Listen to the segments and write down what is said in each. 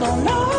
dans l'océan.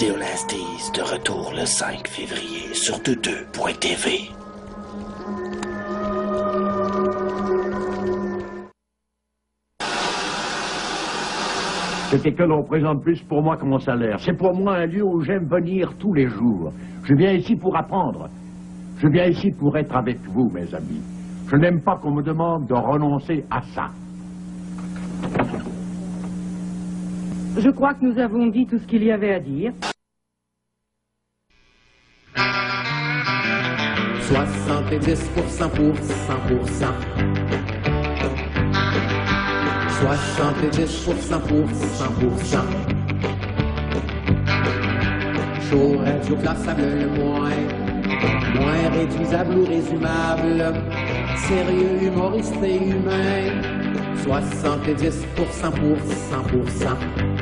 Vidéolasties de retour le 5 février sur 22.tv. C'était que l'on présente plus pour moi que mon salaire. C'est pour moi un lieu où j'aime venir tous les jours. Je viens ici pour apprendre. Je viens ici pour être avec vous, mes amis. Je n'aime pas qu'on me demande de renoncer à ça. Je crois que nous avons dit tout ce qu'il y avait à dire. 70% pour 100%. 70% pour 100%. Chaud, radio, classable le moins. Moins réduisable ou résumable. Sérieux, humoriste et humain. 70% pour 100%.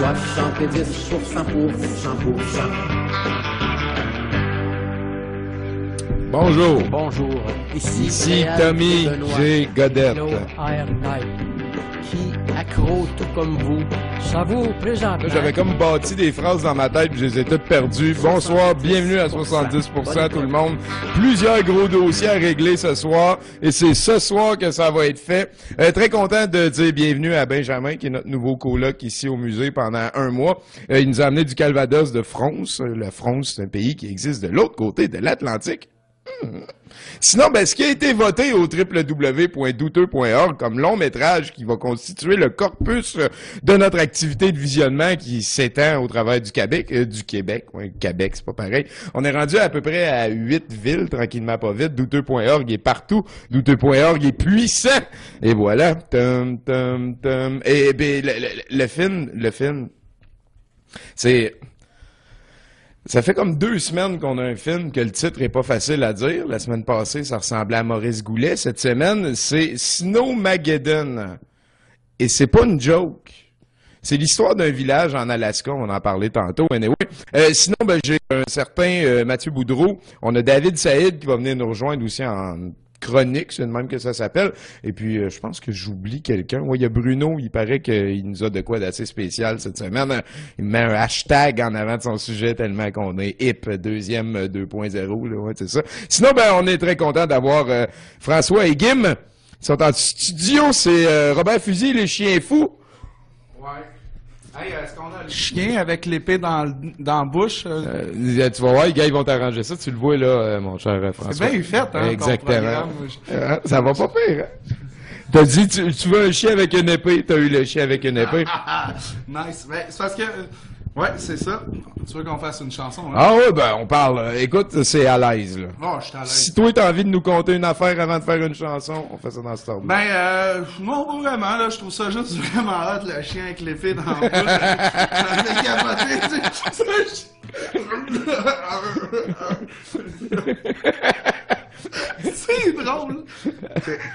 70% pour 100%. Bonjour. Bonjour. Ici, Ici Tommy. G. Godette. Tout comme vous. Là, J'avais comme bâti des phrases dans ma tête, puis je les ai toutes perdues. Bonsoir, bienvenue à 70% tout le monde. Plusieurs gros dossiers à régler ce soir, et c'est ce soir que ça va être fait. Euh, très content de dire bienvenue à Benjamin, qui est notre nouveau coloc ici au musée pendant un mois. Euh, il nous a amené du Calvados de France. Euh, La France, c'est un pays qui existe de l'autre côté de l'Atlantique. Sinon, ben, ce qui a été voté au www.douteux.org comme long métrage qui va constituer le corpus euh, de notre activité de visionnement qui s'étend au travers du Québec, euh, du Québec, ouais, Québec, c'est pas pareil. On est rendu à peu près à huit villes, tranquillement pas vite. Douteux.org est partout. Douteux.org est puissant. Et voilà. Et, ben, le film, le film, c'est... Ça fait comme deux semaines qu'on a un film que le titre est pas facile à dire. La semaine passée, ça ressemblait à Maurice Goulet. Cette semaine, c'est Snowmageddon. Et c'est pas une joke. C'est l'histoire d'un village en Alaska, on en a parlé tantôt. Anyway. Euh, sinon, ben, j'ai un certain euh, Mathieu Boudreau. On a David Saïd qui va venir nous rejoindre aussi en chronique, c'est de même que ça s'appelle. Et puis, euh, je pense que j'oublie quelqu'un. Oui, il y a Bruno, il paraît qu'il nous a de quoi d'assez spécial cette semaine. Euh, Il met un hashtag en avant de son sujet tellement qu'on est hip, euh, deuxième euh, 2.0, là, ouais, c'est ça. Sinon, ben, on est très content d'avoir euh, François et Guim. Ils sont en studio, c'est euh, Robert Fusil, les chiens fous. Hey, est-ce qu'on a le chien avec l'épée dans, dans la bouche? euh? Euh, tu vas voir, les gars, ils vont t'arranger ça. Tu le vois, là, euh, mon cher euh, François. bien fait, hein, ton Exactement. Euh, ça va pas pire, hein? T'as dit, tu, tu veux un chien avec une épée, t'as eu le chien avec une épée. nice. Ben, c'est parce que... Ouais, c'est ça. Tu veux qu'on fasse une chanson, hein? Ah ouais, ben, on parle. euh, Écoute, c'est à l'aise, là. Bon, je suis à l'aise. Si toi, t'as envie de nous conter une affaire avant de faire une chanson, on fait ça dans ce ordre. Ben, euh, non, pas vraiment, là. Je trouve ça juste vraiment hot, le chien avec dans la bouche. Avec capoté, tu sais. C'est drôle.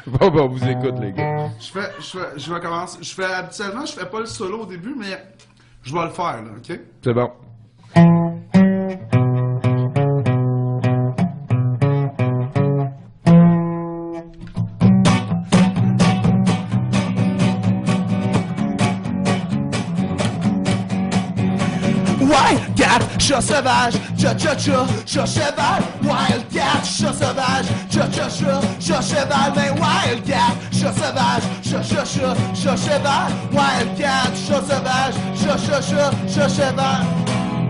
bon, ben, on vous écoute, les gars. Je fais, je fais, je vais commencer. Je fais, habituellement, je fais pas le solo au début, mais je vais le faire, là, ok? C'est bon. Wildcat, chat sauvage, cha cha cha, chat cheval. Wildcat, chat sauvage, cha cha cha, chat cheval. Mais Wildcat, chat sauvage, cha cha cha, chat cheval. Wildcat, chat sauvage, cha cha cha, chat cheval.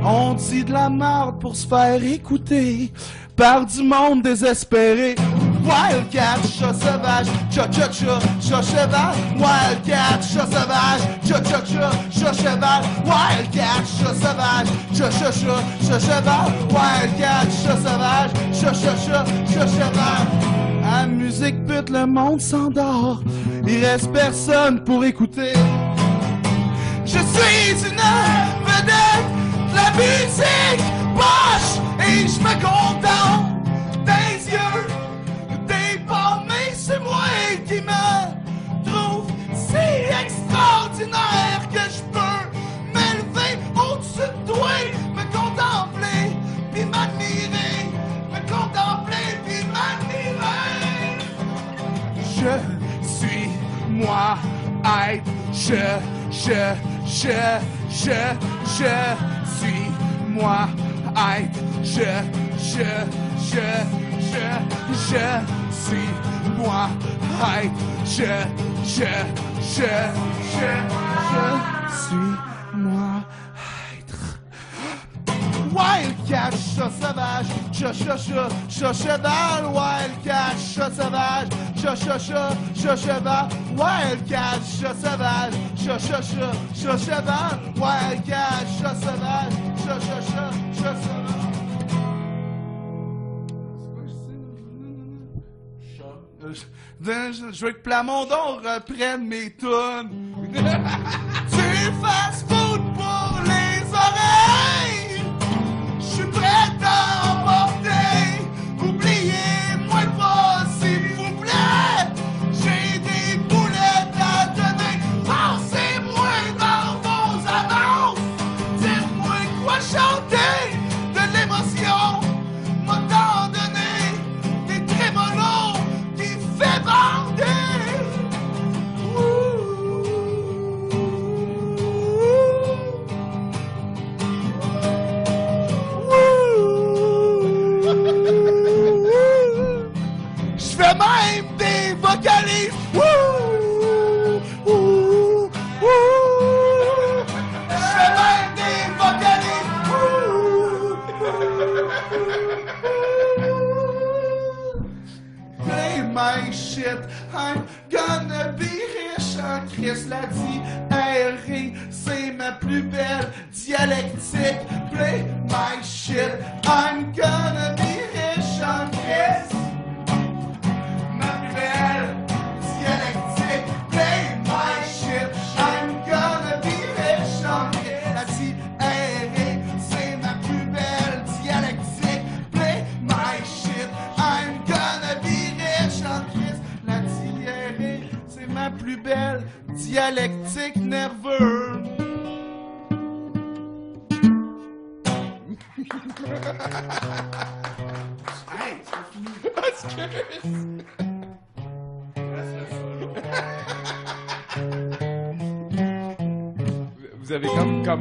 On dit de la merde pour se faire écouter par du monde désespéré. Wildcat, chat sauvage, cha cha cha, chat cheval. Wildcat, chat sauvage, cha cha cha, chat cheval. Wildcat, chat sauvage, cha cha cha, chat cheval. Wildcat, chat sauvage, cha cha cha, chat cheval. La musique pute, le monde s'endort. Il reste personne pour écouter. Je suis une vedette de la musique poche et je me je, je, je, je, je suis moi, être, je, je, je, je, je suis moi, être, je, je, je, je, je suis moi, être. Wildcat, chat sauvage, chat chat chat, chat cheval, Wildcat, chat sauvage, chat chat chat, chat cheval, Wildcat, chat sauvage, chat chat chat, chat cheval, Wildcat, chat sauvage, chat chat chat, chat sauvage. Euh, Je, veux que Plamondon reprenne mes tunes. Tu fast food pour les oreilles. Je suis prêt à I'm gonna be rich. En Chris l'a dit, R.I., c'est ma plus belle dialectique. Play my shit, I'm gonna be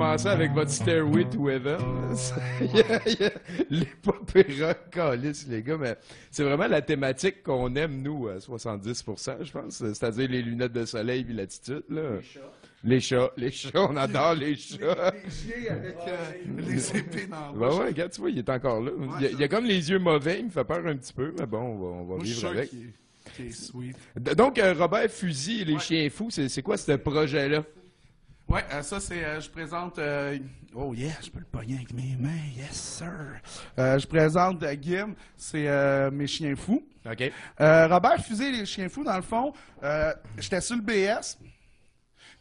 comme commencé avec votre Stairway to Heaven. Les et rock, les gars, mais c'est vraiment la thématique qu'on aime, nous, à 70%, je pense. C'est-à-dire les lunettes de soleil et l'attitude, là. Les chats. Les chats, on adore les chats. Les chiens avec euh, les épées dans la Ben ouais, regarde, tu vois, il est encore là. il, y a, il y a comme les yeux mauvais, il me fait peur un petit peu, mais bon, on va, on va Moi, vivre avec. qu'il est- est sweet. Donc, euh, Robert Fusil et les chiens fous, c'est c'est quoi ce projet-là? Ouais, euh, ça c'est, euh, je présente. euh, oh yeah, je peux le pogner avec mes mains, yes sir. Euh, je présente Gim, c'est euh, mes chiens fous. OK. Robert Fusé les chiens fous, dans le fond, euh, j'étais sur le BS.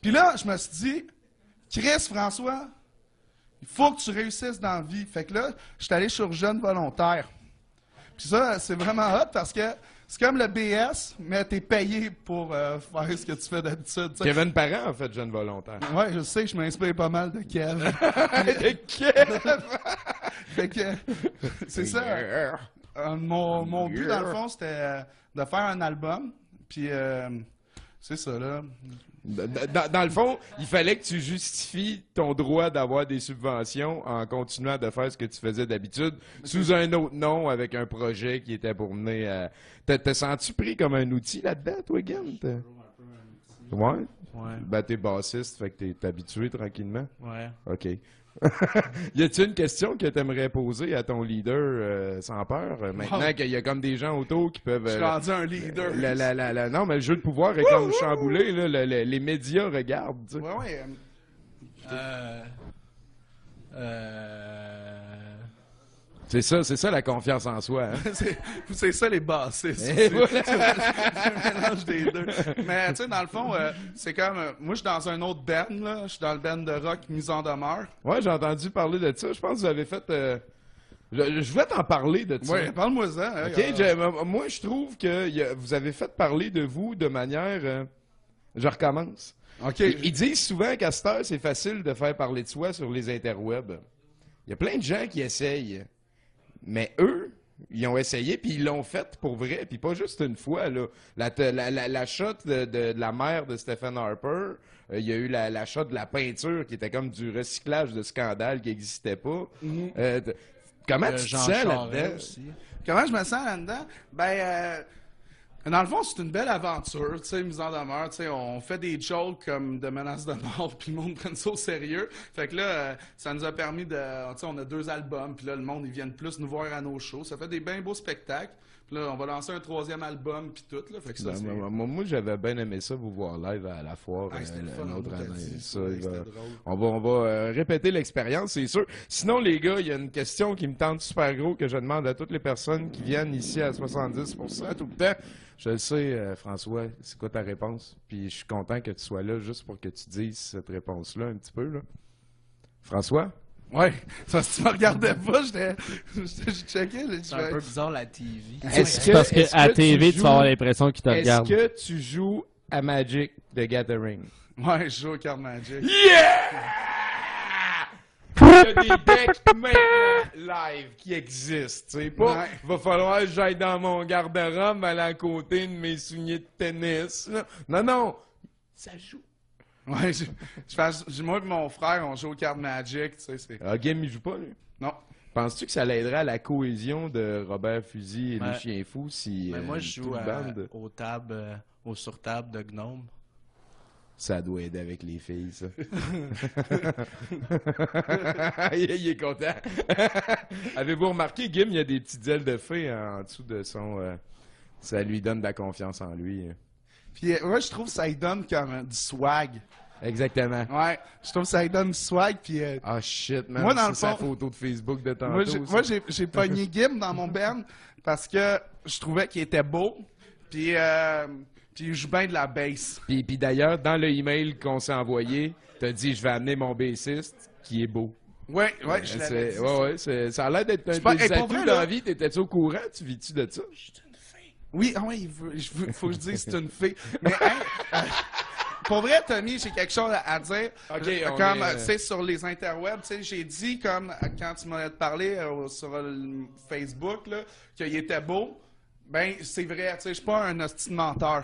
Puis là, je me suis dit, Chris François, il faut que tu réussisses dans la vie. Fait que là, je suis allé sur Jeune Volontaire. Puis ça, c'est vraiment hot parce que c'est comme le BS, mais t'es payé pour euh, faire ce que tu fais d'habitude. Kevin Parent, en fait, jeune volontaire. Ouais, je sais, je m'inspire pas mal de Kev. de Kev! fait que, c'est ça. Euh, mon mon but, dans le fond, c'était euh, de faire un album. Puis, euh, c'est ça, là. Dans, le fond, il fallait que tu justifies ton droit d'avoir des subventions en continuant de faire ce que tu faisais d'habitude sous un autre nom avec un projet qui était pour mener à. T'as senti pris comme un outil là-dedans, toi, Gam? T'as- Ouais? Ouais. Ben, t'es bassiste, fait que t'es t'es habitué tranquillement. Ouais. OK. y a-t-il une question que t'aimerais poser à ton leader euh, sans peur? euh, Maintenant Wow. qu'il y a comme des gens autour qui peuvent. Je suis euh, rendu un leader. la- la- la- la- non, mais le jeu de pouvoir est comme chamboulé. Là, le- le- les médias regardent. tu sais. Ouais, ouais. euh, Euh. Euh. C'est ça, c'est ça la confiance en soi. hein. c'est ça les bassistes. C'est voilà. un mélange des deux. Mais tu sais, dans le fond, euh, c'est comme. euh, moi, je suis dans un autre band, là. Je suis dans le band de rock Mise en demeure. Ouais, j'ai entendu parler de ça. Je pense que vous avez fait. euh, Je, je voulais t'en parler de ça. Ouais, parle-moi ça. hein, moi, je trouve que y a- vous avez fait parler de vous de manière. je recommence. OK. Ils, ils disent souvent qu'à cette heure, c'est facile de faire parler de soi sur les interwebs. Il y a plein de gens qui essayent. Mais eux, ils ont essayé, puis ils l'ont fait pour vrai, puis pas juste une fois. Là. La, la, la, la shot de, de- de la mère de Stephen Harper, euh, il y a eu la, la shot de la peinture qui était comme du recyclage de scandale qui n'existait pas. Euh, t- comment tu te sens là-dedans? Comment je me sens là-dedans? Ben, euh, dans le fond, c'est une belle aventure, tu sais, mise en demeure, tu sais, on fait des jokes comme de menaces de mort, puis le monde prenne ça au sérieux. Fait que là, euh, ça nous a permis de, tu sais, on a deux albums, puis là, le monde, ils viennent plus nous voir à nos shows. Ça fait des bien beaux spectacles. Là, on va lancer un troisième album, puis tout, là. Fait que ça, Ben, moi, j'avais bien aimé ça, vous voir live à la foire Ah, euh, fun, une autre année. dit, Ça, ouais, il c'était va- drôle. on va, on va euh, répéter l'expérience, c'est sûr. Sinon, les gars, il y a une question qui me tente super gros que je demande à toutes les personnes qui viennent ici à 70% tout le temps. Je le sais, euh, François, c'est quoi ta réponse? Puis je suis content que tu sois là juste pour que tu dises cette réponse-là un petit peu. Là. François? Ouais, parce que tu me regardais pas, j'étais, j'étais- je checkais, là, C'est un peu bizarre la TV. Est-ce que, parce que est-ce à que TV, tu joues- vas avoir l'impression qu'ils te Est-ce regardent. que tu joues à Magic the Gathering? Ouais, je joue au card Magic. Il y a des decks maintenant live qui existent. Tu sais, pas, Ouais. va falloir que j'aille dans mon garde-robe à côté de mes souliers de tennis. Non, non, ça joue. Ouais, je, je fais- je- moi et mon frère, on joue au card Magic, tu sais, c'est... Ah, Game, il joue pas, lui? Non. Penses-tu que ça l'aiderait à la cohésion de Robert Fusil et Ouais. les chiens fous si Mais euh, moi, je joue à- aux tables, euh, aux sur-tables de Gnome. Ça doit aider avec les filles, ça. il, il est content. Avez-vous remarqué, Gim, il y a des petites ailes de fée en dessous de son... euh, ça lui donne de la confiance en lui. Puis euh, ouais, je trouve que ça lui donne comme euh, du swag. Exactement. Ouais, je trouve que ça lui donne du swag, puis... euh, Ah shit, man. Moi, dans c'est le sa fond- photo de Facebook de tantôt. moi, j'ai, ça. moi, j'ai, j'ai pogné Gim dans mon band parce que je trouvais qu'il était beau, puis, euh, puis il joue bien de la bass. Puis, puis d'ailleurs, dans le email qu'on s'est envoyé, t'as dit je vais amener mon bassiste qui est beau. Ouais, ouais, je l'avais c'est- dit, ouais, ça. ouais, c'est- ça a l'air d'être un pas- des hey, pour atouts vrai, dans là- la vie. T'étais-tu au courant? Tu vis-tu de ça? Oui, ah ouais, il veut, je veux- faut que je dise que c'est une fille. Mais hein, euh, pour vrai, Tommy, j'ai quelque chose à, à dire. Ok, Euh, on comme, est, euh, tu sais, sur les interwebs, tu sais, j'ai dit, comme, euh, quand tu m'en as parlé euh, sur le Facebook, là, qu'il était beau. Ben, c'est vrai, tu sais, je suis pas un hostie menteur.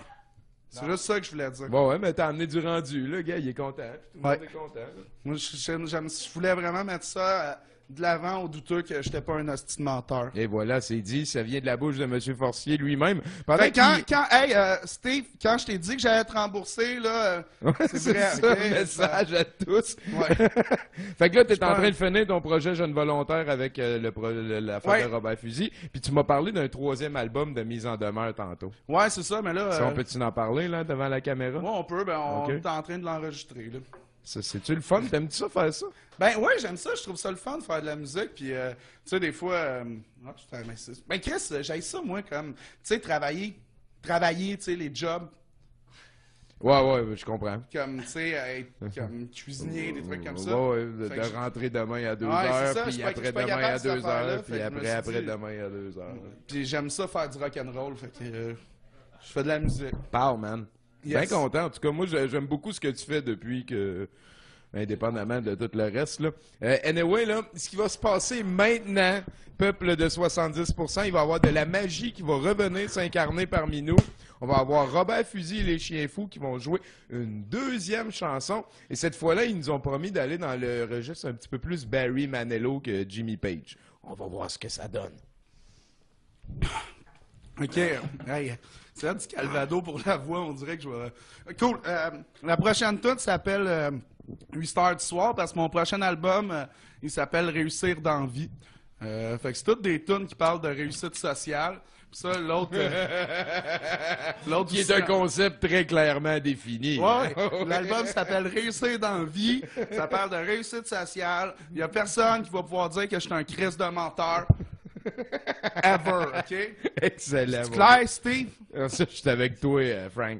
C'est juste ça que je voulais dire. Bon, ouais, mais t'as amené du rendu, là, gars, il est content. puis Tout le Ouais. monde est content. là. Moi, je, je voulais vraiment mettre ça euh, de l'avant au douteux que j'étais pas un hostie de menteur. Et voilà, c'est dit, ça vient de la bouche de M. Forcier lui-même. Fait que quand, quand, hey, euh, Steve, quand je t'ai dit que j'allais te rembourser, là, euh, Ouais, c'est vrai, ça, ok, message à tous. Ouais. fait que là, t'es en train de finir ton projet Jeune Volontaire avec euh, le pro- la Ouais. de Robert Fusil. Puis tu m'as parlé d'un troisième album de mise en demeure tantôt. Ouais, c'est ça, mais là. Ça, euh, on peut-tu en parler, là, devant la caméra? ouais, on peut, ben, on est en train de l'enregistrer, là. C'est-tu le fun? T'aimes-tu ça, faire ça? Ben ouais, j'aime ça, je trouve ça le fun de faire de la musique, puis euh, tu sais, des fois... euh, c'est- ben Chris, euh, j'aime ça, moi, comme, tu sais, travailler, travailler, tu sais, les jobs, Ouais, ouais, je comprends. comme, tu sais, être comme cuisinier, des trucs comme ça. Ouais, ouais, de, rentrer demain à 2 Ouais, heures, ça, puis après-demain à de cette 2 affaire-là, heures, puis après, après-demain à 2 heures. Puis j'aime ça faire du rock'n'roll, fait que euh, je fais de la musique. Parle, man. Yes. Bien content. En tout cas, moi, j'ai- j'aime beaucoup ce que tu fais depuis que. Indépendamment de tout le reste, là. Euh, anyway, là, ce qui va se passer maintenant, peuple de 70%, il va y avoir de la magie qui va revenir s'incarner parmi nous. On va avoir Robert Fusil et les Chiens Fous qui vont jouer une deuxième chanson. Et cette fois-là, ils nous ont promis d'aller dans le registre un petit peu plus Barry Manilow que Jimmy Page. On va voir ce que ça donne. OK. Hey, c'est du calvado pour la voix, on dirait que je vais... Cool. Euh, la prochaine tune s'appelle euh, Restart du soir parce que mon prochain album, euh, il s'appelle Réussir dans vie. Euh, fait que c'est toutes des tunes qui parlent de réussite sociale. Puis ça, l'autre... euh, l'autre Qui est un concept très clairement défini. Ouais, l'album s'appelle Réussir dans vie. Ça parle de réussite sociale. Il y a personne qui va pouvoir dire que je suis un Christ de menteur. Ever, OK? Excellent. C'est clair, Steve? Ah, Ça, je suis avec toi, euh, Frank.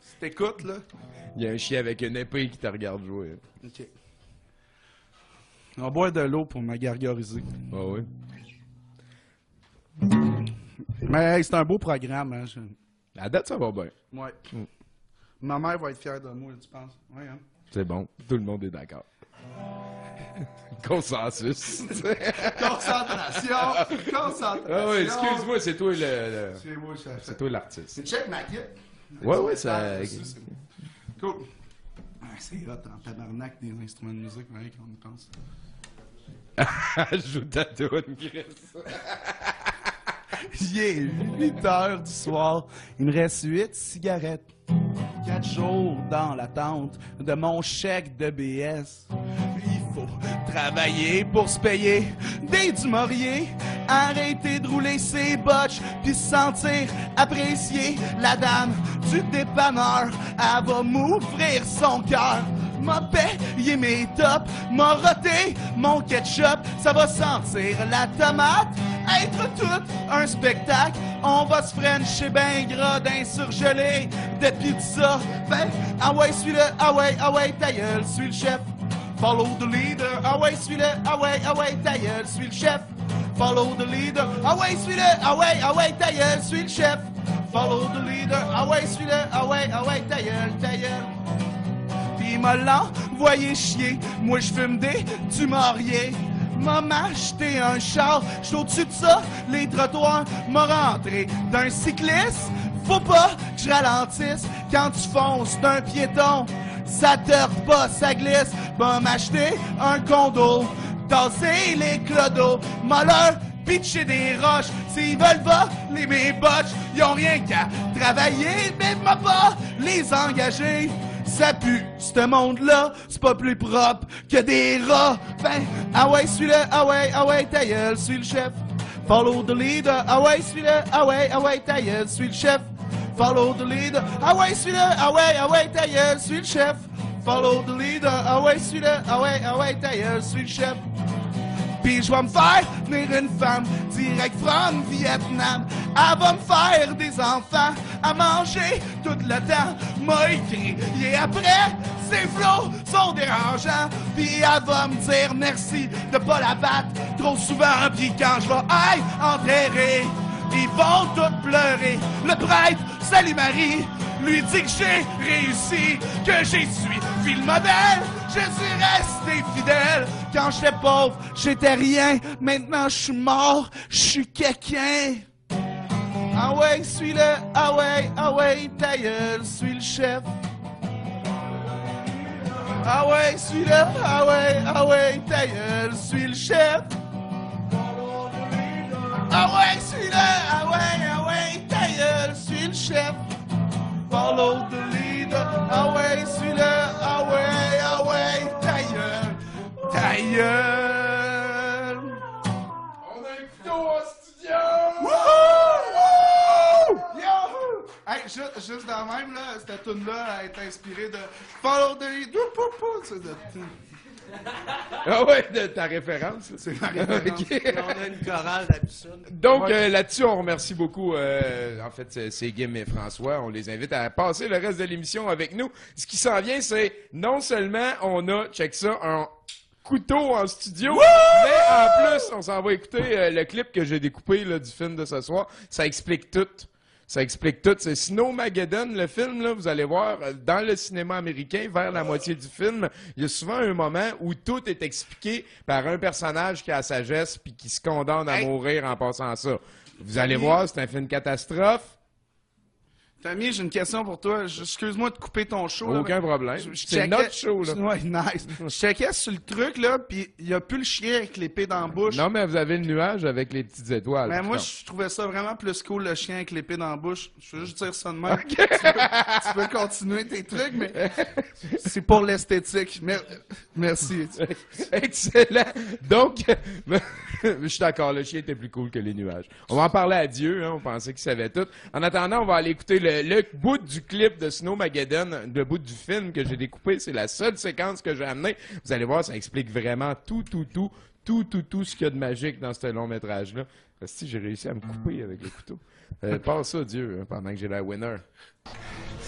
Si t'écoutes, là? Il y a un chien avec une épée qui te regarde jouer. OK. On va boire de l'eau pour me gargariser. Ah oui? Mais hey, c'est un beau programme. Hein, je- À date, ça va bien. Ouais. Mm. Ma mère va être fière de moi, tu penses? Ouais, hein? C'est bon. Tout le monde est d'accord. Consensus. Concentration! Concentration! Ah oui, excuse-moi, c'est toi le. le- C'est. C'est toi l'artiste. Check ma kit. Ouais, ouais, ça. C'est- Cool. Ah, c'est hot en tabarnak des instruments de musique, ouais, quand on y pense. Joue ta toune, Chris. Il est 8 heures du soir. Il me reste 8 cigarettes. 4 jours dans l'attente de mon chèque de BS. Faut travailler pour se payer des dumoriers. Arrêter de rouler ses botches puis se sentir apprécié. La dame du dépanneur, elle va m'ouvrir son cœur. M'a payé mes tops, m'a roté mon ketchup. Ça va sentir la tomate, être tout un spectacle. On va se frencher ben gras surgelé de pizza. Ben, ah ouais, suis-le, ah ouais, ah ouais, ta suis le chef. Follow the leader, ah ouais, suis-le, ah ouais, ah ouais, ta gueule, suis le chef. Follow the leader, ah ouais, suis-le, ah ouais, ah ouais, ta gueule, suis le chef. Follow the leader, ah ouais, suis-le, ah ouais, ah ouais, ta gueule, ta gueule. Pis m'a l'envoyé chier, moi je fume des tumoriers. M'a acheté un char, j'suis au-dessus de ça, les trottoirs, m'a rentré d'un cycliste. Faut pas que je ralentisse quand tu fonces d'un piéton. Ça te pas, ça glisse. M'a m'acheter un condo, tasser les clodos, m'a leur pitcher des roches. S'ils veulent voler mes botches, ils ont rien qu'à travailler, mais m'a pas les engager. Ça pue, ce monde-là, c'est pas plus propre que des rats. Ben, ah ouais, suis-le, ah ouais, ah ouais, ta suis le chef. Follow the leader, ah ouais, suis-le, ah ouais, ah ouais, ta suis le chef. Follow the leader, ouais, suis-le, ah ouais, ta gueule, suis le chef. Follow the leader, ouais, suis-le, ah ouais, ta gueule, suis le chef. Puis je vais me faire venir une femme direct from Vietnam. Elle va me faire des enfants à manger tout le temps. M'a écrit et après, ses flots sont dérangeants. Puis elle va me dire merci de pas la battre trop souvent. Puis quand je vais enterrer, ils vont tous pleurer. Le prêtre, salut Marie, lui dit que j'ai réussi, que j'ai suivi le modèle. Je suis resté fidèle. Quand j'étais pauvre, j'étais rien. Maintenant, je suis mort, je suis quelqu'un. Ah ouais, suis-le, ah ouais, ah ouais. ta gueule, suis le chef. Ah ouais, suis-le, ah ouais, ah ouais, ta gueule, suis le chef. Ah ouais, suis-le, ah ouais, ah ouais, ta gueule, suis le chef. Follow the leader, ah ouais, suis-le, ah ouais, ah ouais, ta gueule, ta gueule. On a un couteau en studio! Wouhou! Yahoo! Hey, juste, juste dans le même, là, cette tune-là a été inspirée de Follow the leader. C'est de- Ah ouais, de ta référence. C'est ma référence. On a une chorale d'habitude. Donc Ouais. euh, là-dessus, on remercie beaucoup. euh, en fait, c'est- Guim et François. On les invite à passer le reste de l'émission avec nous. Ce qui s'en vient, c'est non seulement on a, check ça, un couteau en studio, mais en plus, on s'en va écouter euh, le clip que j'ai découpé là, du film de ce soir. Ça explique tout. Ça explique tout. C'est Snowmageddon, le film, là, vous allez voir, euh, dans le cinéma américain, vers la moitié du film, il y a souvent un moment où tout est expliqué par un personnage qui a la sagesse puis qui se condamne à Hey. mourir en passant ça. Vous allez voir, c'est un film catastrophe. Tammy, j'ai une question pour toi. Excuse-moi de couper ton show. là, Aucun mais problème. C'est notre show, là. Ouais, nice. Je checkais sur le truc, là, pis il y a plus le chien avec l'épée dans la bouche. Non, mais vous avez le nuage avec les petites étoiles. Mais moi, je trouvais ça vraiment plus cool, le chien avec l'épée dans la bouche. Je veux juste dire ça de même. Tu, peux, tu peux continuer tes trucs, mais c'est pour l'esthétique. Mer- Merci. Excellent. Donc, je suis d'accord, le chien était plus cool que les nuages. On va en parler à Dieu, hein, on pensait qu'il savait tout. En attendant, on va aller écouter le, le bout du clip de Snowmageddon, le bout du film que j'ai découpé. C'est la seule séquence que j'ai amenée. Vous allez voir, ça explique vraiment tout, tout, tout, tout, tout, tout ce qu'il y a de magique dans ce long métrage-là. Si j'ai réussi à me couper avec le couteau. Euh, passe ça, Dieu, hein, pendant que j'ai la winner.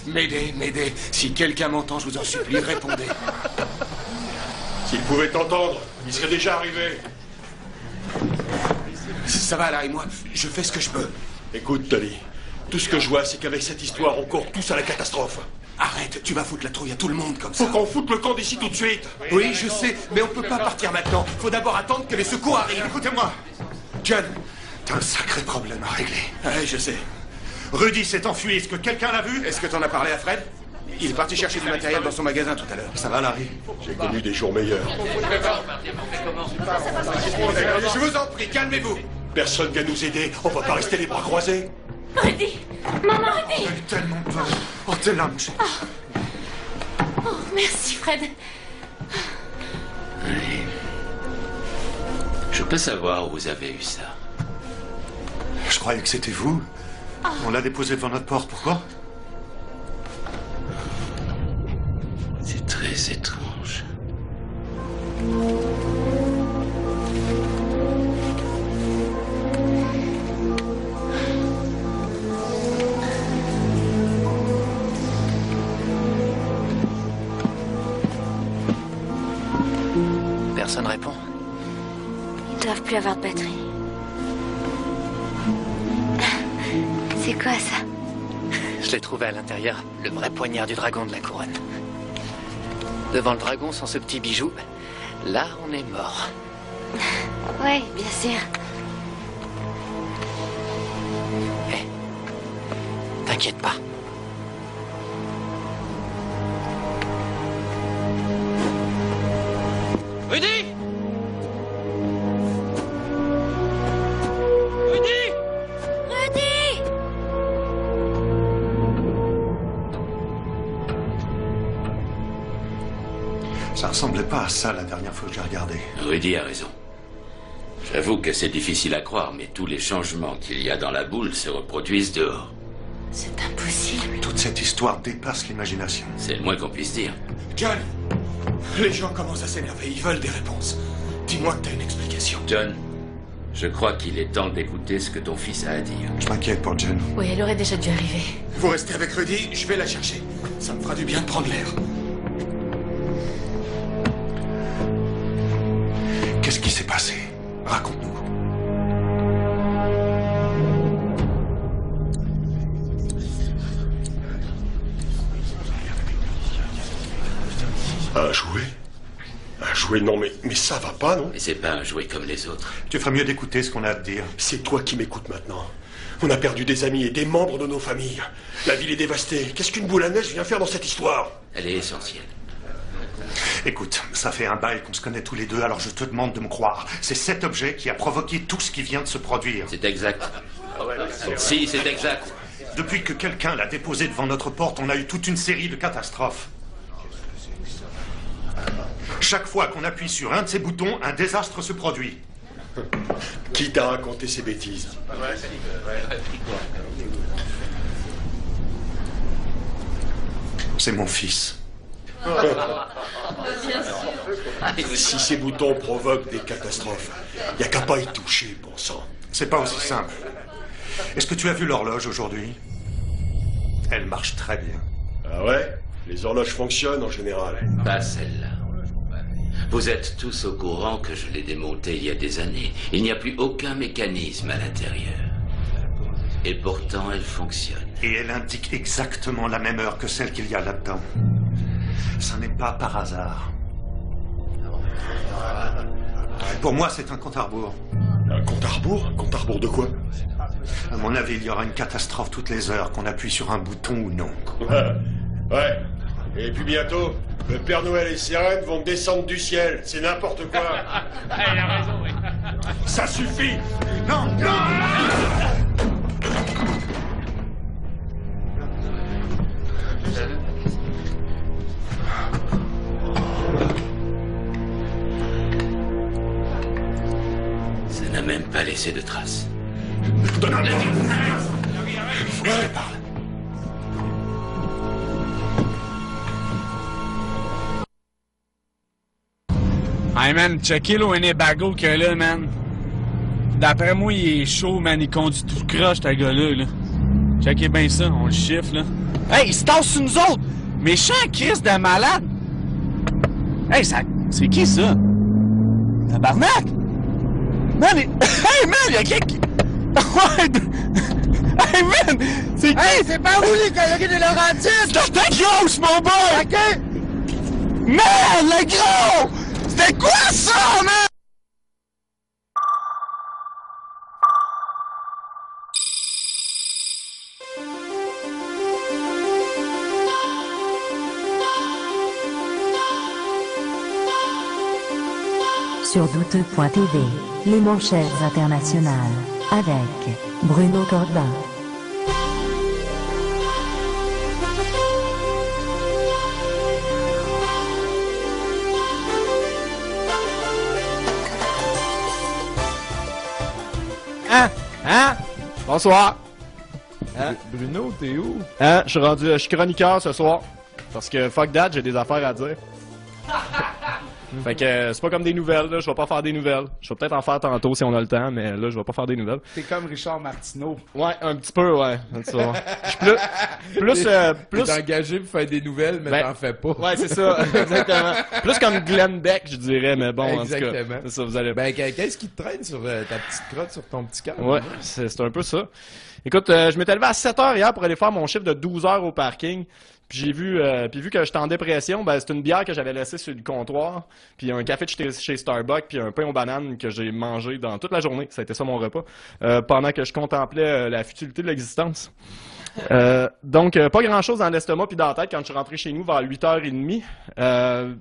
M'aider, m'aider. Si quelqu'un m'entend, je vous en supplie, répondez. S'il pouvait t'entendre, il serait déjà arrivé. Ça va, Larry, moi, je fais ce que je peux. Écoute, Tony, tout ce que je vois, c'est qu'avec cette histoire, on court tous à la catastrophe. Arrête, tu vas foutre la trouille à tout le monde comme Faut ça. qu'on foute le camp d'ici tout de suite. Oui, je sais, mais on peut pas partir maintenant. Faut d'abord attendre que les secours arrivent. Écoutez-moi, John, t'as un sacré problème à régler. ouais, je sais. Rudy s'est enfui, est-ce que quelqu'un l'a vu? Est-ce que t'en as parlé à Fred? Il est parti chercher du matériel dans son magasin tout à l'heure. Ça va, Larry? J'ai connu des jours meilleurs. Je vous en prie, calmez-vous. Personne vient nous aider, on va pas rester les bras croisés. Rudy Maman, Rudy J'ai tellement peur. Oh, t'es là, monsieur. Oh, merci, Fred. Je peux savoir où vous avez eu ça. Je croyais que c'était vous. On l'a déposé devant notre porte, pourquoi? C'est très étrange. Personne répond. Ils doivent plus avoir de batterie. C'est quoi ça? Je l'ai trouvé à l'intérieur, le vrai poignard du dragon de la couronne. Devant le dragon sans ce petit bijou, là on est mort. Oui, bien sûr. T'inquiète pas. Rudy Rudy Rudy Ça ressemblait pas à ça la dernière fois que j'ai regardé. Rudy a raison. J'avoue que c'est difficile à croire, mais tous les changements qu'il y a dans la boule se reproduisent dehors. C'est impossible. Toute cette histoire dépasse l'imagination. C'est le moins qu'on puisse dire. John, les gens commencent à s'énerver, ils veulent des réponses. Dis-moi que t'as une explication. John, je crois qu'il est temps d'écouter ce que ton fils a à dire. Je m'inquiète pour Jen. Oui, elle aurait déjà dû arriver. Vous restez avec Rudy, je vais la chercher. Ça me fera du bien de prendre l'air. Qu'est-ce qui s'est passé? Un jouet Un jouet Non, mais, mais ça va pas, non? Mais c'est pas un jouet comme les autres. Tu ferais mieux d'écouter ce qu'on a à te dire. C'est toi qui m'écoutes maintenant. On a perdu des amis et des membres de nos familles. La ville est dévastée. Qu'est-ce qu'une boule à neige vient faire dans cette histoire? Elle est essentielle. Écoute, ça fait un bail qu'on se connaît tous les deux, alors je te demande de me croire. C'est cet objet qui a provoqué tout ce qui vient de se produire. C'est exact. Si, c'est exact. Depuis que quelqu'un l'a déposé devant notre porte, on a eu toute une série de catastrophes. Chaque fois qu'on appuie sur un de ces boutons, un désastre se produit. Qui t'a raconté ces bêtises? C'est mon fils. Si ces boutons provoquent des catastrophes, y a qu'à pas y toucher, bon sang. C'est pas aussi simple. Est-ce que tu as vu l'horloge aujourd'hui? Elle marche très bien. Ah ouais? Les horloges fonctionnent en général. Pas celle-là. Vous êtes tous au courant que je l'ai démontée il y a des années. Il n'y a plus aucun mécanisme à l'intérieur. Et pourtant, elle fonctionne. Et elle indique exactement la même heure que celle qu'il y a là-dedans. Ça n'est pas par hasard. Pour moi, c'est un compte à rebours. Un compte à rebours? Un compte à rebours de quoi? À mon avis, il y aura une catastrophe toutes les heures, qu'on appuie sur un bouton ou non. Ouais. ouais. Et puis bientôt, le Père Noël et les sirènes vont descendre du ciel. C'est n'importe quoi. Elle a raison, oui. Ça suffit Non, non Ça n'a même pas laissé de traces. Donne un Faut que je Hey man, checkez le Winnebago a là, man. D'après moi, il est chaud, man. Il conduit tout croche, ta gars-là, là. Checkez bien ça, on le chiffre, là. Hey, il se tasse sur nous autres! Méchant Chris de malade! Hey, ça... c'est qui ça? Tabarnak! Man, il... Hey, man, il y a quelqu'un... Hey, man! C'est Hey, c'est pas où les gars de Laurentides? C'est ta grosse, mon boy! OK? Man, le gros! C'était quoi? Sur douteux.tv, les manchettes internationales, avec Bruno Corbin. Hein? Hein? Bonsoir. Hein? Bruno, t'es où? Hein? Je suis rendu, je suis chroniqueur ce soir. Parce que fuck that, j'ai des affaires à dire. fait que euh, c'est pas comme des nouvelles, là. Je vais pas faire des nouvelles. Je vais peut-être en faire tantôt si on a le temps, mais là, je vais pas faire des nouvelles. T'es comme Richard Martineau. Ouais, un petit peu, ouais. Je suis plus, plus, euh, plus. T'es engagé pour faire des nouvelles, mais Ben, t'en fais pas. Ouais, c'est ça, exactement. Plus comme Glenn Beck, je dirais, mais bon, en tout cas. Exactement. Ça, vous allez Ben, qu'est-ce qui te traîne sur euh, ta petite crotte, sur ton petit cœur? Ouais, c'est c'est un peu ça. Écoute, euh, je m'étais levé à 7 heures hier pour aller faire mon chiffre de 12 heures au parking. Puis j'ai vu, euh, puis vu que j'étais en dépression, ben c'est une bière que j'avais laissée sur le comptoir, puis un café chez, chez Starbucks, puis un pain aux bananes que j'ai mangé dans toute la journée. Ça a été ça mon repas, euh, pendant que je contemplais euh, la futilité de l'existence. Euh, donc, pas grand-chose dans l'estomac puis dans la tête quand je suis rentré chez nous vers 8h30, euh,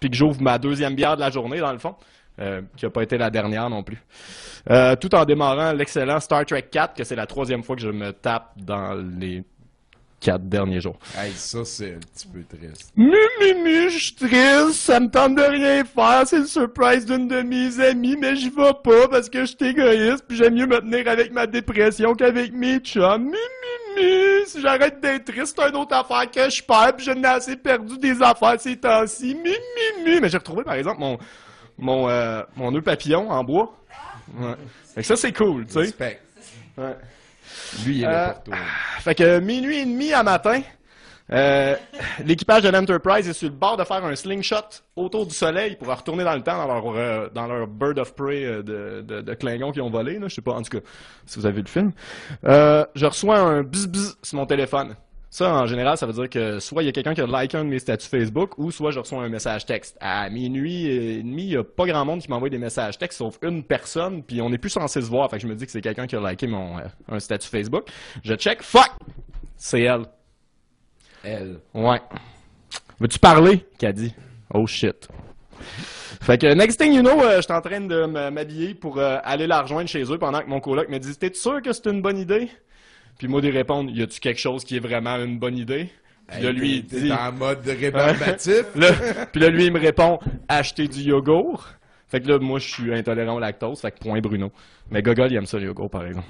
puis que j'ouvre ma deuxième bière de la journée, dans le fond, qui n'a pas été la dernière non plus. Tout en démarrant l'excellent Star Trek 4, que c'est la troisième fois que je me tape dans les quatre derniers jours. Hey, ça, c'est un petit peu triste. Mi, mi, mi, je suis triste, ça me tente de rien faire, c'est le surprise d'une de mes amies, mais j'y vais pas parce que je suis égoïste, puis j'aime mieux me tenir avec ma dépression qu'avec mes chums. Mi, mi, mi, si j'arrête d'être triste, c'est une autre affaire que je perds, puis je n'ai assez perdu des affaires ces temps-ci. Mi. Mais j'ai retrouvé, par exemple, mon, mon, euh, mon nœud papillon en bois. Ouais. Fait que ça, c'est cool, tu sais. Ouais. Lui, il est Euh, là pour toi. Fait que minuit et demi à matin, euh, l'équipage de l'Enterprise est sur le bord de faire un slingshot autour du soleil pour retourner dans le temps dans leur, euh, dans leur Bird of Prey euh, de, de, de Klingons qui ont volé. Là. Je sais pas, en tout cas, si vous avez vu le film. Euh, je reçois un bzz bzz sur mon téléphone. Ça, en général, ça veut dire que soit il y a quelqu'un qui a liké un de mes statuts Facebook, ou soit je reçois un message texte. À minuit et demi, il n'y a pas grand monde qui m'envoie des messages textes, sauf une personne, puis on n'est plus censé se voir. Fait que je me dis que c'est quelqu'un qui a liké mon, euh, un statut Facebook. Je check, fuck! C'est elle. Elle. Ouais. Veux-tu parler? Dit. Oh shit. Fait que next thing you know, euh, j'étais en train de m'habiller pour euh, aller la rejoindre chez eux pendant que mon coloc me dit T'es sûr que c'est une bonne idée? Puis moi d'y répondre Y a-tu quelque chose qui est vraiment une bonne idée? Puis là, lui, il dit. en mode rébarbatif. Là, puis là, lui, il me répond Acheter du yogourt. Fait que là, moi, je suis intolérant au lactose. Fait que point Bruno. Mais Gogol, il aime ça, le yogourt, par exemple.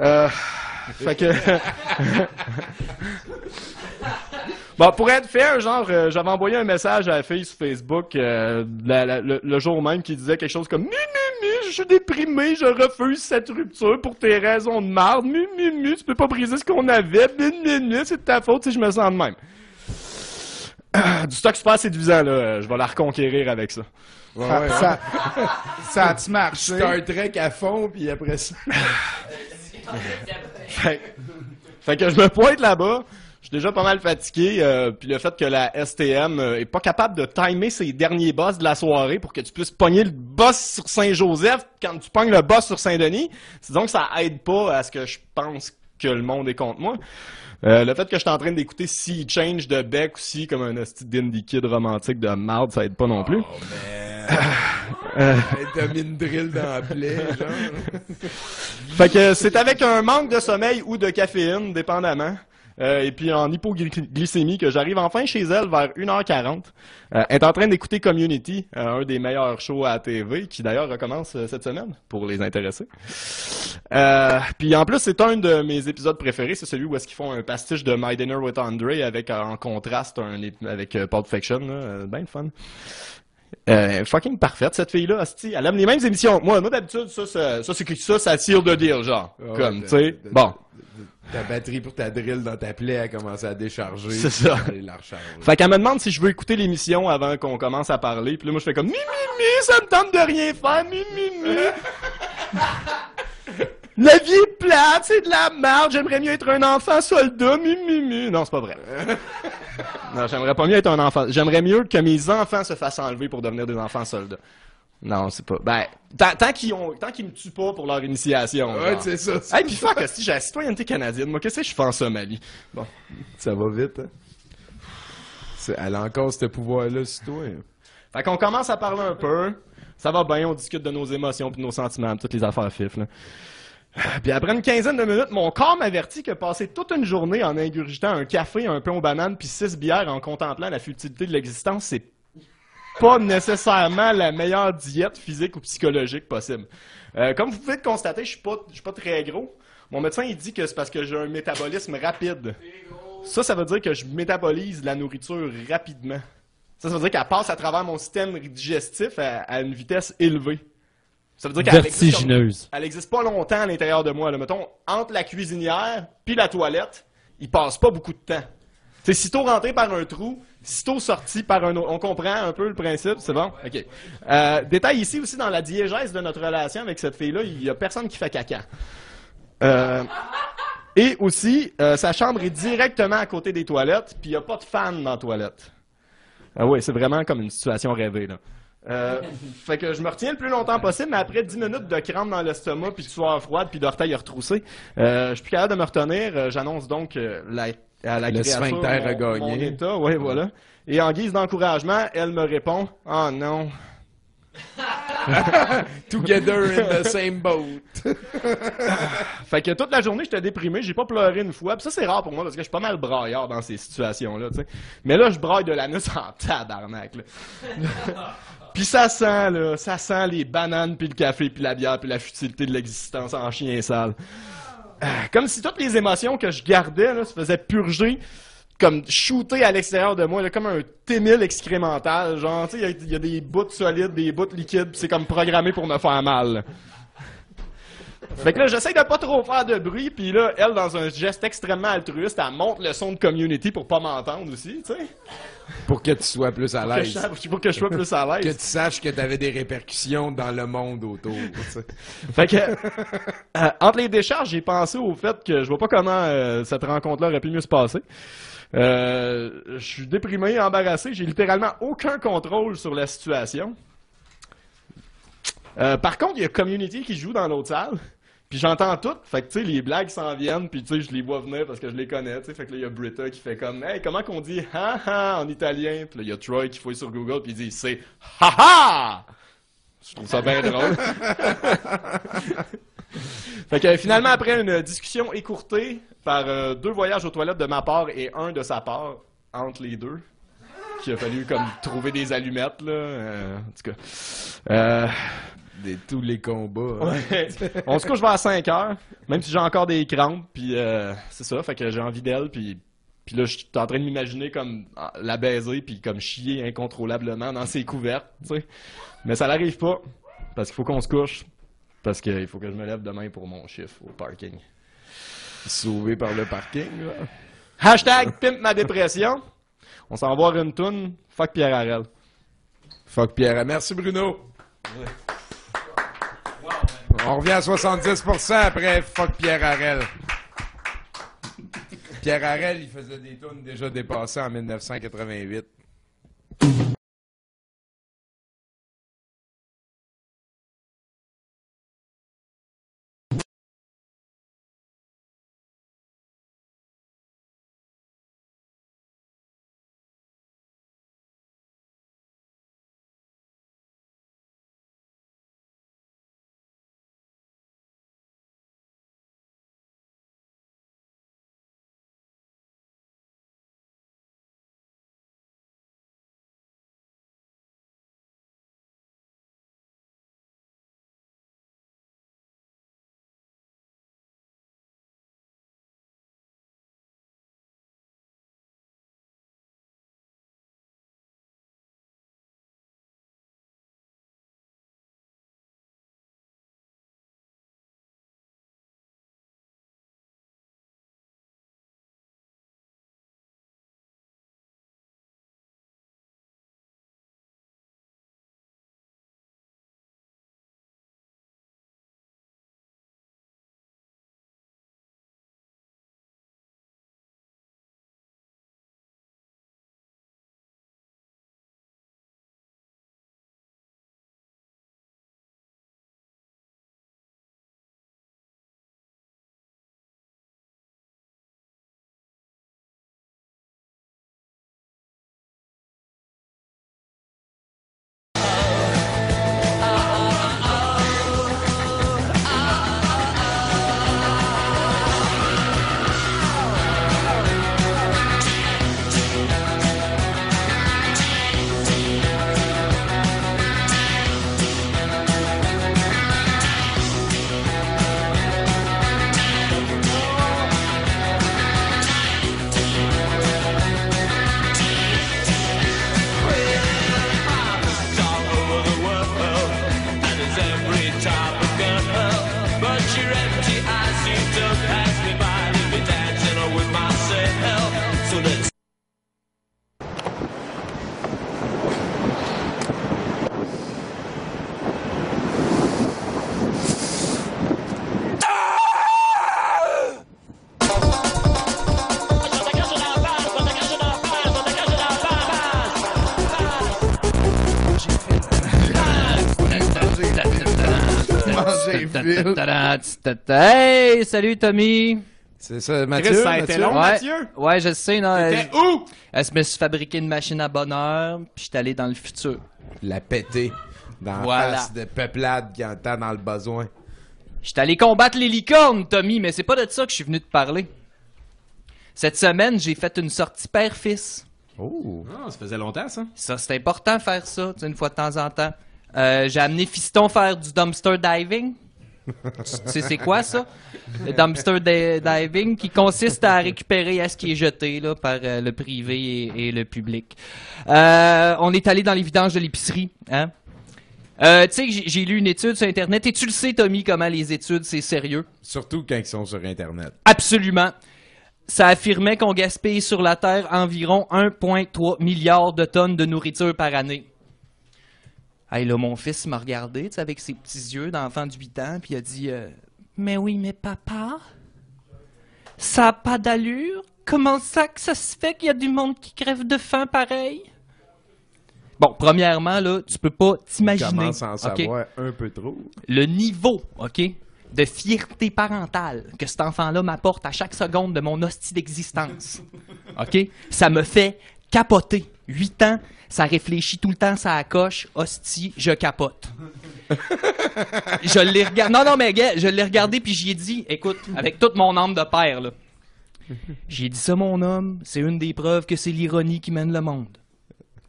Euh, fait que. bon, pour être fair, genre, euh, j'avais envoyé un message à la fille sur Facebook euh, la- la- le, le jour même qui disait quelque chose comme Mi, mi, mi, je suis déprimé, je refuse cette rupture pour tes raisons de marde. Mi, mi, mi, tu peux pas briser ce qu'on avait. Mi, mi, mi, c'est de ta faute si je me sens de même. Du stock super séduisant, là. Je vais la reconquérir avec ça. Ouais, Ça- ouais. ça- ça a-tu marché? Star Trek à fond, puis après ça. fait, fait que je me pointe là-bas. Je suis déjà pas mal fatigué. euh, puis le fait que la STM euh, est pas capable de timer ses derniers boss de la soirée pour que tu puisses pogner le boss sur Saint-Joseph quand tu pognes le boss sur Saint-Denis, c'est donc que ça aide pas à ce que je pense que le monde est contre moi. Euh, le fait que je suis en train d'écouter Sea Change de Beck aussi comme un hostie d'indie kid romantique de marde, ça aide pas non plus. Euh, T'as mis une drill dans la plaie, genre. Fait que c'est avec un manque de sommeil ou de caféine, dépendamment. Euh, et puis en hypoglycémie que j'arrive enfin chez elle vers 1h40. Euh, elle est en train d'écouter Community, euh, un des meilleurs shows à la TV, qui d'ailleurs recommence euh, cette semaine pour les intéressés. Euh, puis en plus, c'est un de mes épisodes préférés, c'est celui où est-ce qu'ils font un pastiche de My Dinner with Andre avec euh, en contraste un, avec euh, Pulp Fiction, là, euh, ben fun. Euh, fucking parfaite cette fille-là. Elle aime les mêmes émissions. Moi, moi d'habitude, ça, ça, ça, ça, ça tire de deal, genre. Ouais, comme, tu sais. Bon. Ta batterie pour ta drill dans ta plaie a commencé à décharger. C'est ça. La. Fait qu'elle me demande si je veux écouter l'émission avant qu'on commence à parler. Puis là, moi, je fais comme mi mi mi, ça me tente de rien faire, mi mi mi. La vie est plate, c'est de la merde. J'aimerais mieux être un enfant soldat, mi mi mi. Non, c'est pas vrai. Non, j'aimerais pas mieux être un enfant. J'aimerais mieux que mes enfants se fassent enlever pour devenir des enfants soldats. Non, c'est pas. Ben, tant, tant qu'ils ont, tant qu'ils me tuent pas pour leur initiation. Ouais, c'est ça, c'est Hey, puis fuck, si j'ai la citoyenneté canadienne, moi, qu'est-ce que je fais en Somalie? Bon. Ça va vite, hein? C'est- Elle a encore ce pouvoir-là sur toi. hein. Fait qu'on commence à parler un peu. Ça va bien, on discute de nos émotions puis de nos sentiments, toutes les affaires fif, là. Puis après une quinzaine de minutes, mon corps m'avertit que passer toute une journée en ingurgitant un café, un pain aux bananes puis six bières en contemplant la futilité de l'existence, c'est pas nécessairement la meilleure diète physique ou psychologique possible. Euh, comme vous pouvez le constater, je suis pas, je suis pas très gros. Mon médecin il dit que c'est parce que j'ai un métabolisme rapide. Ça, ça veut dire que je métabolise la nourriture rapidement. Ça, ça veut dire qu'elle passe à travers mon système digestif à, à une vitesse élevée. Ça veut dire qu'elle Vertigineuse. elle existe pas longtemps à l'intérieur de moi. Là. Mettons, entre la cuisinière puis la toilette, il passe pas beaucoup de temps. C'est sitôt rentré par un trou, sitôt sorti par un autre. On comprend un peu le principe, c'est bon? OK. Euh, détail ici aussi, dans la diégèse de notre relation avec cette fille-là, il y a personne qui fait caca. Euh, et aussi, euh, sa chambre est directement à côté des toilettes, puis il n'y a pas de fan dans la toilette. Ah oui, c'est vraiment comme une situation rêvée, là. Euh, fait que je me retiens le plus longtemps possible, mais après 10 minutes de crampe dans l'estomac, puis de sueur froide, puis d'orteils retroussés, euh, je suis plus capable de me retenir. J'annonce donc la, à la Le créature sphincter mon- a gagné. mon état, ouais, voilà. Et en guise d'encouragement, elle me répond « Oh non ». Together in the same boat. Fait que toute la journée, j'étais déprimé, j'ai pas pleuré une fois. Puis ça, c'est rare pour moi parce que je suis pas mal braillard dans ces situations-là, tu sais. Mais là, je braille de l'anus en tabarnak, là. puis ça sent, là, ça sent les bananes, puis le café, puis la bière, puis la futilité de l'existence en chien sale. Ah, Comme si toutes les émotions que je gardais, se faisaient purger, comme shooter à l'extérieur de moi, comme un T-1000 excrémental. Genre, tu sais, il y a- des bouts solides, des bouts liquides, c'est comme programmé pour me faire mal. Fait que là, j'essaie de pas trop faire de bruit, puis là, elle, dans un geste extrêmement altruiste, elle monte le son de community pour pas m'entendre aussi, tu sais. Pour que tu sois plus à l'aise. pour que je sois plus à l'aise. Que tu saches que tu avais des répercussions dans le monde autour. Fait que, euh, entre les décharges, j'ai pensé au fait que je vois pas comment euh, cette rencontre-là aurait pu mieux se passer. Euh, je suis déprimé, embarrassé, j'ai littéralement aucun contrôle sur la situation. Euh, par contre, il y a Community qui joue dans l'autre salle. Puis j'entends tout, fait que tu sais, les blagues s'en viennent, puis tu sais, je les vois venir parce que je les connais, tu sais, fait que là, il y a Britta qui fait comme, hey, comment qu'on dit ha ha en italien? Puis là, il y a Troy qui fouille sur Google, puis il dit, c'est ha ha! Je trouve ça bien drôle. fait que finalement, après une discussion écourtée par euh, deux voyages aux toilettes de ma part et un de sa part, entre les deux, qu'il a fallu comme trouver des allumettes, là, euh, en tout cas. Euh, Des, tous les combats. hein. Ouais. On se couche vers 5 heures, même si j'ai encore des crampes, puis euh, c'est ça, fait que j'ai envie d'elle, puis puis là, je suis en train de m'imaginer comme ah, la baiser, puis comme chier incontrôlablement dans ses couvertes, tu sais. Mais ça n'arrive pas, parce qu'il faut qu'on se couche, parce qu'il faut que je me lève demain pour mon chiffre au parking. Sauvé par le parking, là. Hashtag pimp ma dépression. On s'en va voir une toune. Fuck Pierre Harel. Fuck Pierre. Merci Bruno. On revient à 70% après Fuck Pierre Harel. Pierre Harel, il faisait des tunes déjà dépassées en 1988. Hey, salut Tommy. C'est ça, Mathieu, ça a été long, ouais. Mathieu? Ouais, je sais, non. T'étais euh, où? euh, je me suis fabriqué une machine à bonheur, puis j'étais allé dans le futur. La péter dans la Voilà. face de peuplade qui entend dans le besoin. J'étais allé combattre les licornes, Tommy, mais c'est pas de ça que je suis venu te parler. Cette semaine, j'ai fait une sortie père-fils. Oh. Ah, ça faisait longtemps, ça. Ça, c'est important de faire ça, tu sais, une fois de temps en temps. Euh, j'ai amené Fiston faire du dumpster diving. tu sais, c'est quoi ça? Le dumpster di- diving qui consiste à récupérer à ce qui est jeté là, par euh, le privé et, et le public. Euh, on est allé dans les vidanges de l'épicerie. Hein? Euh, tu sais, j'ai lu une étude sur Internet et tu le sais, Tommy, comment les études, c'est sérieux. Surtout quand ils sont sur Internet. Absolument. Ça affirmait qu'on gaspille sur la Terre environ 1,3 milliard de tonnes de nourriture par année. Hey, là, mon fils m'a regardé, tu sais, avec ses petits yeux d'enfant de 8 ans, puis il a dit euh, Mais oui, mais papa, ça a pas d'allure? Comment ça que ça se fait qu'il y a du monde qui crève de faim pareil? Bon, premièrement, là, tu peux pas Tu t'imaginer. commences à en ok? savoir un peu trop. le niveau, OK, de fierté parentale que cet enfant-là m'apporte à chaque seconde de mon hostie d'existence, OK, ça me fait capoter. Huit ans, ça réfléchit tout le temps, ça accroche, hostie, je capote. je l'ai regardé. Non, non, mais gars, je l'ai regardé puis j'y ai dit, écoute, avec toute mon âme de père, là. J'ai dit ça, mon homme, c'est une des preuves que c'est l'ironie qui mène le monde.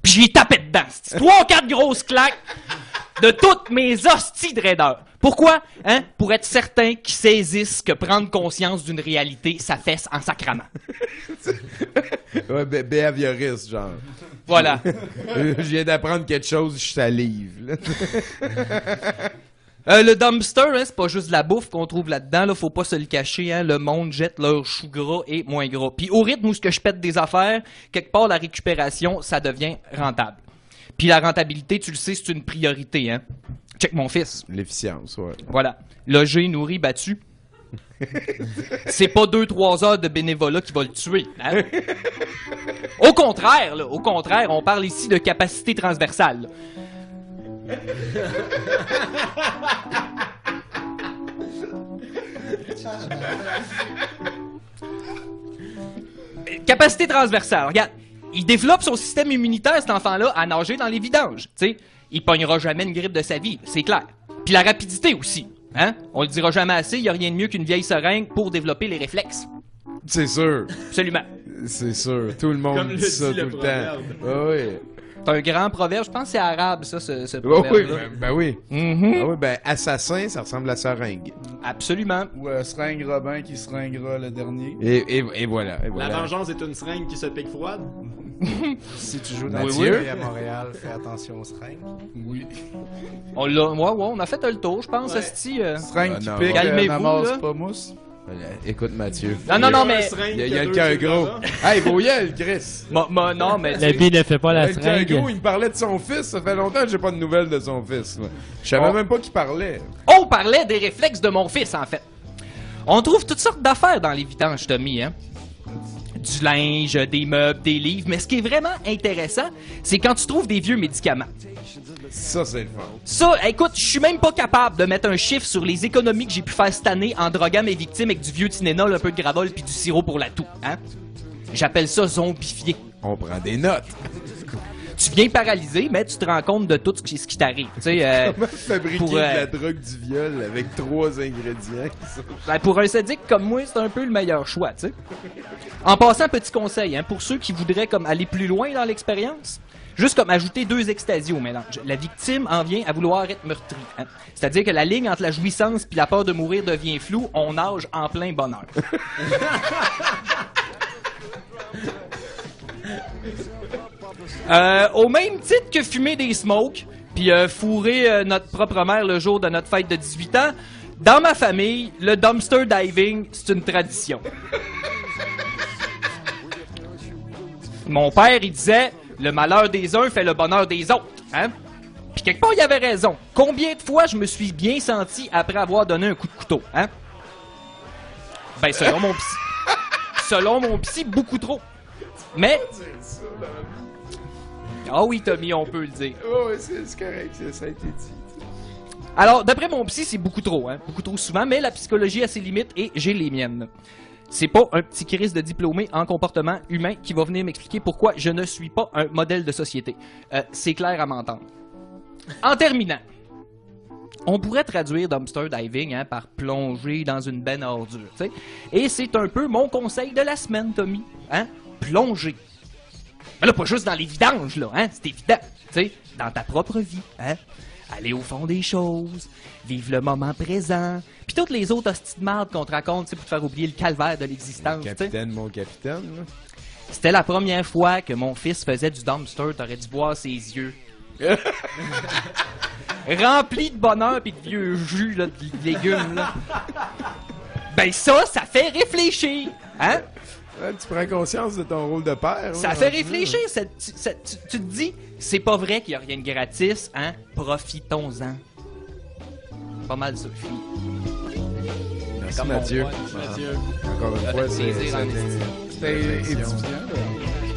Puis j'y ai tapé dedans. Trois quatre grosses claques de toutes mes hosties de raideur. Pourquoi? Hein? Pour être certain qu'ils saisissent que prendre conscience d'une réalité, ça fesse en sacrament. Ouais, bé- genre. Voilà. Je viens d'apprendre quelque chose, je salive. là. Euh, le dumpster, hein, c'est pas juste de la bouffe qu'on trouve là-dedans. Là, faut pas se le cacher. Hein, le monde jette leur chou gras et moins gras. Puis au rythme où ce que je pète des affaires, quelque part la récupération, ça devient rentable. Puis la rentabilité, tu le sais, c'est une priorité. Hein. Check mon fils. L'efficience, ouais. Voilà. Logé, nourri, battu. C'est pas deux, trois heures de bénévolat qui va le tuer. hein. Au contraire, là, au contraire, on parle ici de capacité transversale. Capacité transversale, regarde. Il développe son système immunitaire, cet enfant-là, à nager dans les vidanges. Tu sais, il pognera jamais une grippe de sa vie, c'est clair. Puis la rapidité aussi. Hein? On le dira jamais assez, il y a rien de mieux qu'une vieille seringue pour développer les réflexes. C'est sûr. Absolument. C'est sûr. Tout le monde Comme le dit ça dit tout le temps. Ah oui. C'est un grand proverbe, je pense que c'est arabe, ça, ce, ce Ah proverbe oui, ben, ben oui. Ah oui, ben assassin, ça ressemble à seringue. Absolument. Ou euh, Seringue Robin qui seringuera le dernier. Et, et, et voilà. Et La vengeance est une seringue qui se pique froide? Si tu joues dans Mathieu? le à Montréal, fais attention aux seringues. Oui. On l'a, ouais, ouais, on a fait le tour, je pense, Ouais. esti, euh. Seringue Ah, qui non, pique, euh, Calmez-vous, pas mousse. Voilà. Écoute, Mathieu. Non, non, non, mais- Il y a, il y a le cœur gros. Hey, Voyelle, Chris. Mo- mo- non, mais. La vie ne fait pas la Le cœur seringue. gros, il me parlait de son fils. Ça fait longtemps que j'ai pas de nouvelles de son fils. Je savais Oh. même pas qu'il parlait. On parlait des réflexes de mon fils, en fait. On trouve toutes sortes d'affaires dans les vidanges, Tommy, hein. Du linge, des meubles, des livres. Mais ce qui est vraiment intéressant, c'est quand tu trouves des vieux médicaments. Ça, c'est le fun. Ça, écoute, je suis même pas capable de mettre un chiffre sur les économies que j'ai pu faire cette année en droguant mes victimes avec du vieux Tylenol, un peu de gravol puis du sirop pour la toux, hein. J'appelle ça zombifié. On prend des notes. Tu viens paralysé, mais tu te rends compte de tout ce qui, ce qui t'arrive. Tu sais, euh, Comment fabriquer pour, de euh, la drogue du viol avec trois ingrédients qui sont... Ben, pour un sadique comme moi, c'est un peu le meilleur choix, tu sais. En passant, petit conseil, hein, pour ceux qui voudraient comme aller plus loin dans l'expérience, juste comme ajouter deux extasies au mélange. La victime en vient à vouloir être meurtrie. hein. C'est-à-dire que la ligne entre la jouissance puis la peur de mourir devient floue, on nage en plein bonheur. Euh, au même titre que fumer des smokes, puis euh, fourrer euh, notre propre mère le jour de notre fête de 18 ans, dans ma famille, le dumpster diving, c'est une tradition. Mon père, il disait, le malheur des uns fait le bonheur des autres, hein? Puis quelque part, il avait raison. Combien de fois je me suis bien senti après avoir donné un coup de couteau, hein? Ben, selon mon psy. Selon mon psy, beaucoup trop. Mais... Ah oui, Tommy, on peut le dire. Oh, c'est correct, ça a été dit. Alors, d'après mon psy, c'est beaucoup trop, hein? Beaucoup trop souvent, mais la psychologie a ses limites et j'ai les miennes. C'est pas un petit crise de diplômé en comportement humain qui va venir m'expliquer pourquoi je ne suis pas un modèle de société. Euh, c'est clair à m'entendre. En terminant, on pourrait traduire dumpster diving hein, par plonger dans une benne à ordures, tu sais. Et c'est un peu mon conseil de la semaine, Tommy. Hein? Plonger. Mais là, pas juste dans les vidanges, là, hein? C'est évident. Tu sais, dans ta propre vie, hein? Aller au fond des choses, vivre le moment présent, puis toutes les autres hosties de marde qu'on te raconte, tu sais, pour te faire oublier le calvaire de l'existence, tu sais. Capitaine, mon capitaine. là. C'était la première fois que mon fils faisait du dumpster, t'aurais dû voir ses yeux. rempli de bonheur pis de vieux jus là, de légumes. Là. Ben ça, ça fait réfléchir. Hein? Ouais, tu prends conscience de ton rôle de père. Ça ouais, fait réfléchir. ça- tu, ça- tu- tu te dis, c'est pas vrai qu'il y a rien de gratis, hein? Profitons-en. Pas mal suis. Merci Mathieu. Mathieu. Encore une fois, c'était- c'était édifiant,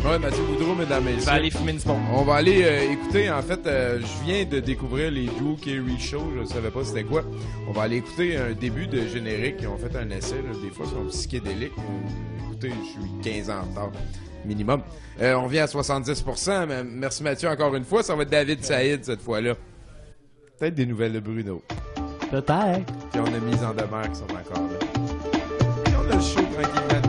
Ouais, Mathieu Boudreau, mesdames, messieurs. Je vais aller fumer une. On va aller euh, écouter, en fait, euh, je viens de découvrir les Drew Carey Show, je ne savais pas c'était quoi. On va aller écouter un début de générique, ils ont fait un essai, là, des fois ils sont psychédéliques. Écoutez, je suis 15 ans en retard, minimum. Euh, on vient à 70%, mais merci Mathieu encore une fois, ça va être David Saïd cette fois-là. Peut-être des nouvelles de Bruno. Peut-être. Puis on a mis en demeure qui sont encore là. Puis on a le show tranquillement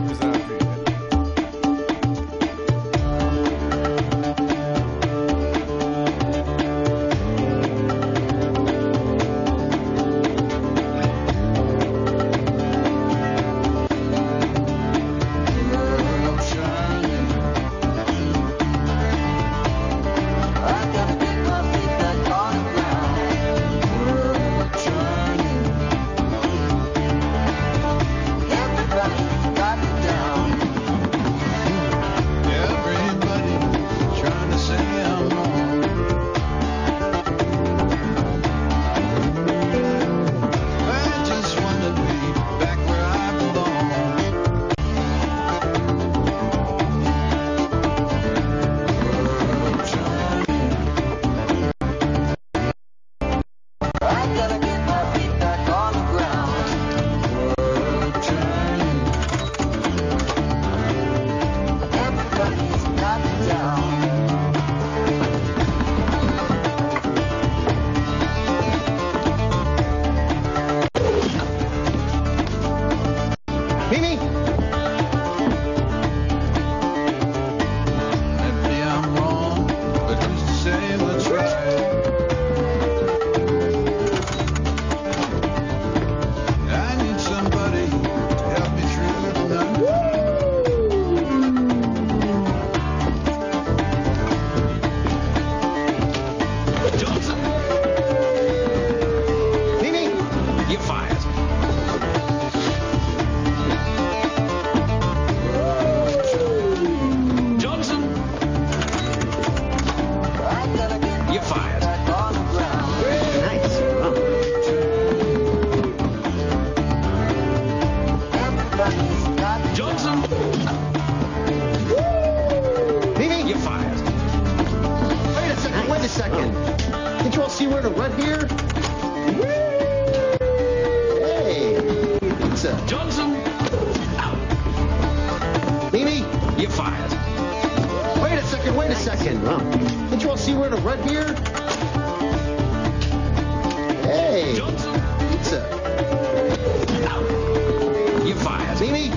Fired. Mimi!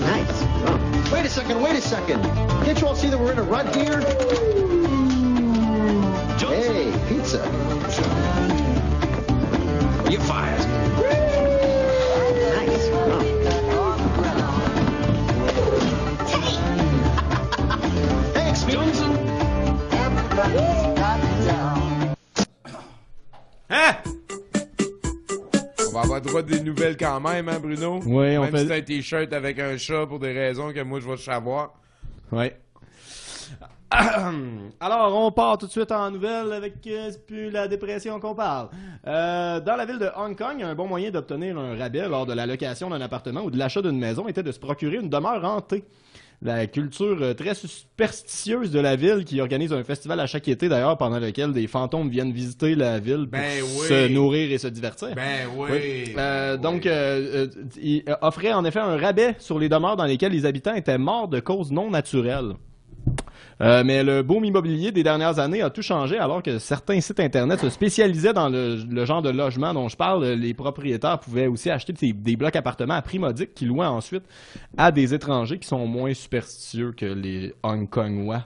Nice. Wait a second, wait a second. Can't you all see that we're in a rut here? Hey, pizza. You're fired. Nice. Thanks, Johnson! Hein? Des nouvelles quand même, hein, Bruno? Oui, on même fait- si c'est un t-shirt avec un chat pour des raisons que moi je vais savoir. Ouais. Alors, on part tout de suite en nouvelle avec euh, plus la dépression qu'on parle. Euh, dans la ville de Hong Kong, un bon moyen d'obtenir un rabais lors de la location d'un appartement ou de l'achat d'une maison était de se procurer une demeure hantée. La culture euh, très superstitieuse de la ville qui organise un festival à chaque été d'ailleurs pendant lequel des fantômes viennent visiter la ville pour Ben oui. se nourrir et se divertir. Ben oui. Euh, donc, euh, il offrait en effet un rabais sur les demeures dans lesquelles les habitants étaient morts de causes non naturelles. Euh, mais le boom immobilier des dernières années a tout changé alors que certains sites internet se spécialisaient dans le, genre de logement dont je parle. Les propriétaires pouvaient aussi acheter des, des blocs appartements à prix modique qui louaient ensuite à des étrangers qui sont moins superstitieux que les Hong Kongois.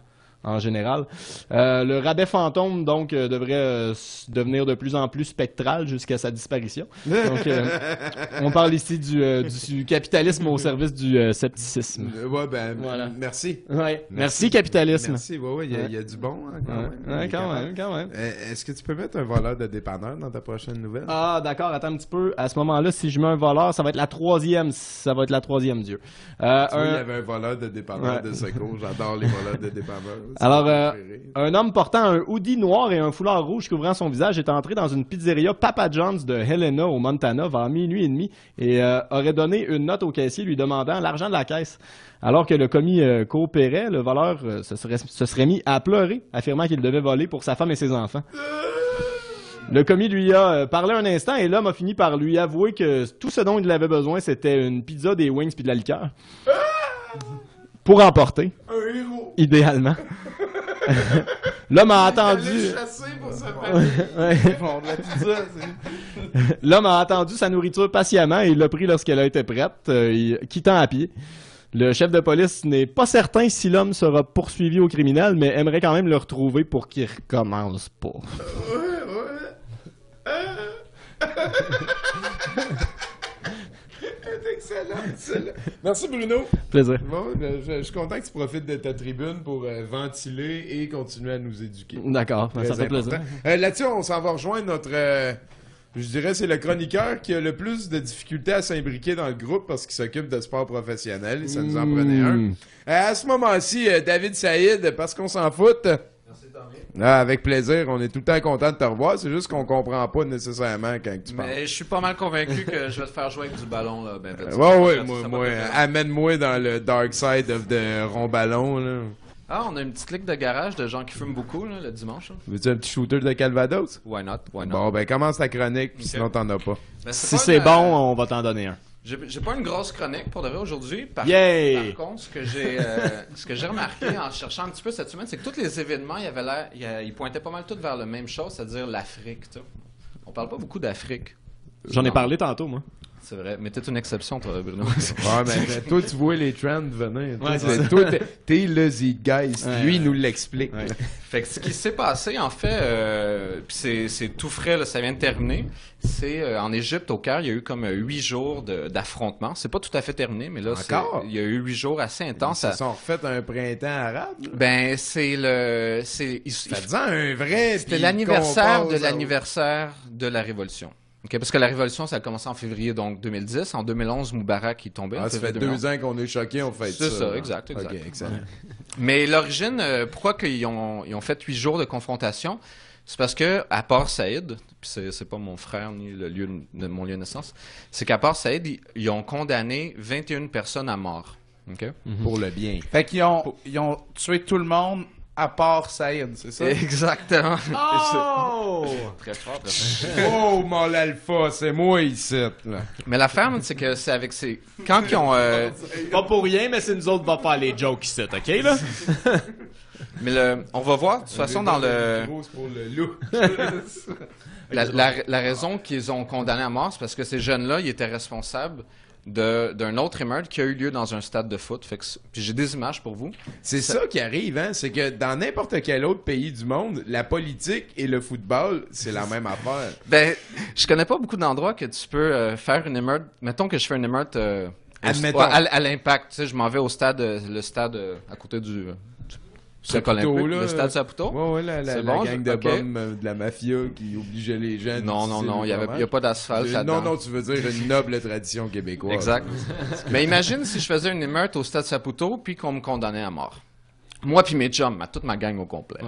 En général. Euh, le rabais fantôme, donc, euh, devrait euh, devenir de plus en plus spectral jusqu'à sa disparition. Donc, on parle ici du, du capitalisme au service du scepticisme. Ouais, ben, Voilà. merci. Ouais. Merci, capitalisme. Merci, ouais, ouais, il y, a- Ouais. il y a du bon, hein, quand Ouais. même. Ouais, quand même, quand même. Est-ce que tu peux mettre un voleur de dépanneur dans ta prochaine nouvelle? Ah, d'accord, attends un petit peu. À ce moment-là, si je mets un voleur, ça va être la troisième, ça va être la troisième dieu. Il y avait un voleur de dépanneur de secours. J'adore les voleurs de dépanneur. Alors, euh, un homme portant un hoodie noir et un foulard rouge couvrant son visage est entré dans une pizzeria Papa John's de Helena au Montana vers minuit et demi et euh, aurait donné une note au caissier lui demandant l'argent de la caisse. Alors que le commis euh, coopérait, le voleur euh, se, serait, se serait mis à pleurer, affirmant qu'il devait voler pour sa femme et ses enfants. Le commis lui a euh, parlé un instant et l'homme a fini par lui avouer que tout ce dont il avait besoin, c'était une pizza, des wings puis de la liqueur. Pour emporter. Un héros. Idéalement. L'homme a attendu. Pour se faire L'homme a attendu sa nourriture patiemment et il l'a pris lorsqu'elle a été prête, euh, quittant à pied. Le chef de police n'est pas certain si l'homme sera poursuivi au criminel, mais aimerait quand même le retrouver pour qu'il recommence pas. Excellent, celle-là. Merci Bruno. Plaisir. Bon, ben, je, je suis content que tu profites de ta tribune pour euh, ventiler et continuer à nous éduquer. D'accord, ça fait plaisir. Euh, Là-dessus, on s'en va rejoindre notre. euh, je dirais c'est le chroniqueur qui a le plus de difficultés à s'imbriquer dans le groupe parce qu'il s'occupe de sport professionnel et ça nous en prenait un. Mm. Euh, à ce moment-ci, euh, David Saïd, parce qu'on s'en fout. Ah, avec plaisir, on est tout le temps content de te revoir, c'est juste qu'on comprend pas nécessairement quand tu parles. Mais je suis pas mal convaincu que je vais te faire jouer avec du ballon, là. Ben, vite. Ouais, ouais, moi, moi, amène-moi dans le dark side of the rond ballon, là. Ah, on a une petite ligue de garage de gens qui fument beaucoup, là, le dimanche. là. Veux-tu un petit shooter de Calvados? Why not? Why not? Bon, ben, commence ta chronique, puis Ok. sinon t'en as pas. Ben, Si pas c'est une, bon, on va t'en donner un. J'ai pas une grosse chronique pour de vrai aujourd'hui. Par, contre, ce que j'ai euh, ce que j'ai remarqué en cherchant un petit peu cette semaine, c'est que tous les événements, il y avait l'air, ils pointaient pas mal tous vers la même chose, c'est-à-dire l'Afrique. On parle pas beaucoup d'Afrique. J'en ai parlé tantôt, moi. C'est vrai, mais t'es une exception, toi, Bruno. Ouais, mais, mais toi, tu vois les trends venir. Toi, Ouais, t'es- t'es le zeitgeist. Ouais, Lui, il nous l'explique. Ouais. Fait que ce qui s'est passé, en fait, euh, puis c'est, c'est tout frais, là, ça vient de terminer. C'est euh, en Égypte, au Caire, il y a eu comme euh, huit jours de- d'affrontements. C'est pas tout à fait terminé, mais là, il y a eu huit jours assez intenses. Ils se sont refait un printemps arabe. là? Ben, c'est le. C'est, un vrai. C'était l'anniversaire de l'anniversaire de la Révolution. OK, parce que la Révolution, ça a commencé en février donc 2010. En 2011, Moubarak est tombé. Ah, ça fait février deux 2011. ans qu'on est choqués, on fait ça. C'est ça, exact, exact. Excellent. Mais l'origine, euh, pourquoi qu'ils ont, ils ont fait huit jours de confrontation, c'est parce que à Port Saïd, puis c'est, c'est pas mon frère ni le lieu de mon lieu de naissance, c'est qu'à Port Saïd, ils, ils ont condamné 21 personnes à mort. OK? Pour le bien. Fait qu'ils ont, ils ont tué tout le monde à part Saïd, c'est ça? Exactement. Oh! Très fort, très fort. Oh, mon alpha, c'est moi ici. Là. Mais l'affaire, c'est que c'est avec ces. Quand ils ont. euh, Pas pour rien, mais c'est nous autres qui va faire les jokes ici, OK, là? Mais le, on va voir, de toute façon, dans le. C'est pour le loup. La, la- la raison qu'ils ont condamné à mort, c'est parce que ces jeunes-là, ils étaient responsables d'un autre émeute qui a eu lieu dans un stade de foot. Fait que c'est- puis j'ai des images pour vous. C'est ça qui arrive, hein? C'est que dans n'importe quel autre pays du monde, la politique et le football, c'est la même affaire. Ben, je connais pas beaucoup d'endroits que tu peux euh, faire une émeute. Mettons que je fais une émeute euh, à, à l'impact. Tu sais, je m'en vais au stade, euh, le stade euh, à côté du, Saputo, là. le stade Saputo? Ouais, ouais, la, la, la bon, gang je- de ok. bombes euh, de la mafia qui obligeait les gens. Non, non, non, il y avait- il y a pas d'asphalte là-dedans. Non, non, tu veux dire une noble tradition québécoise. Exact. Mais imagine si je faisais une émeute au stade Saputo puis qu'on me condamnait à mort. Moi puis mes chums, toute ma gang au complet.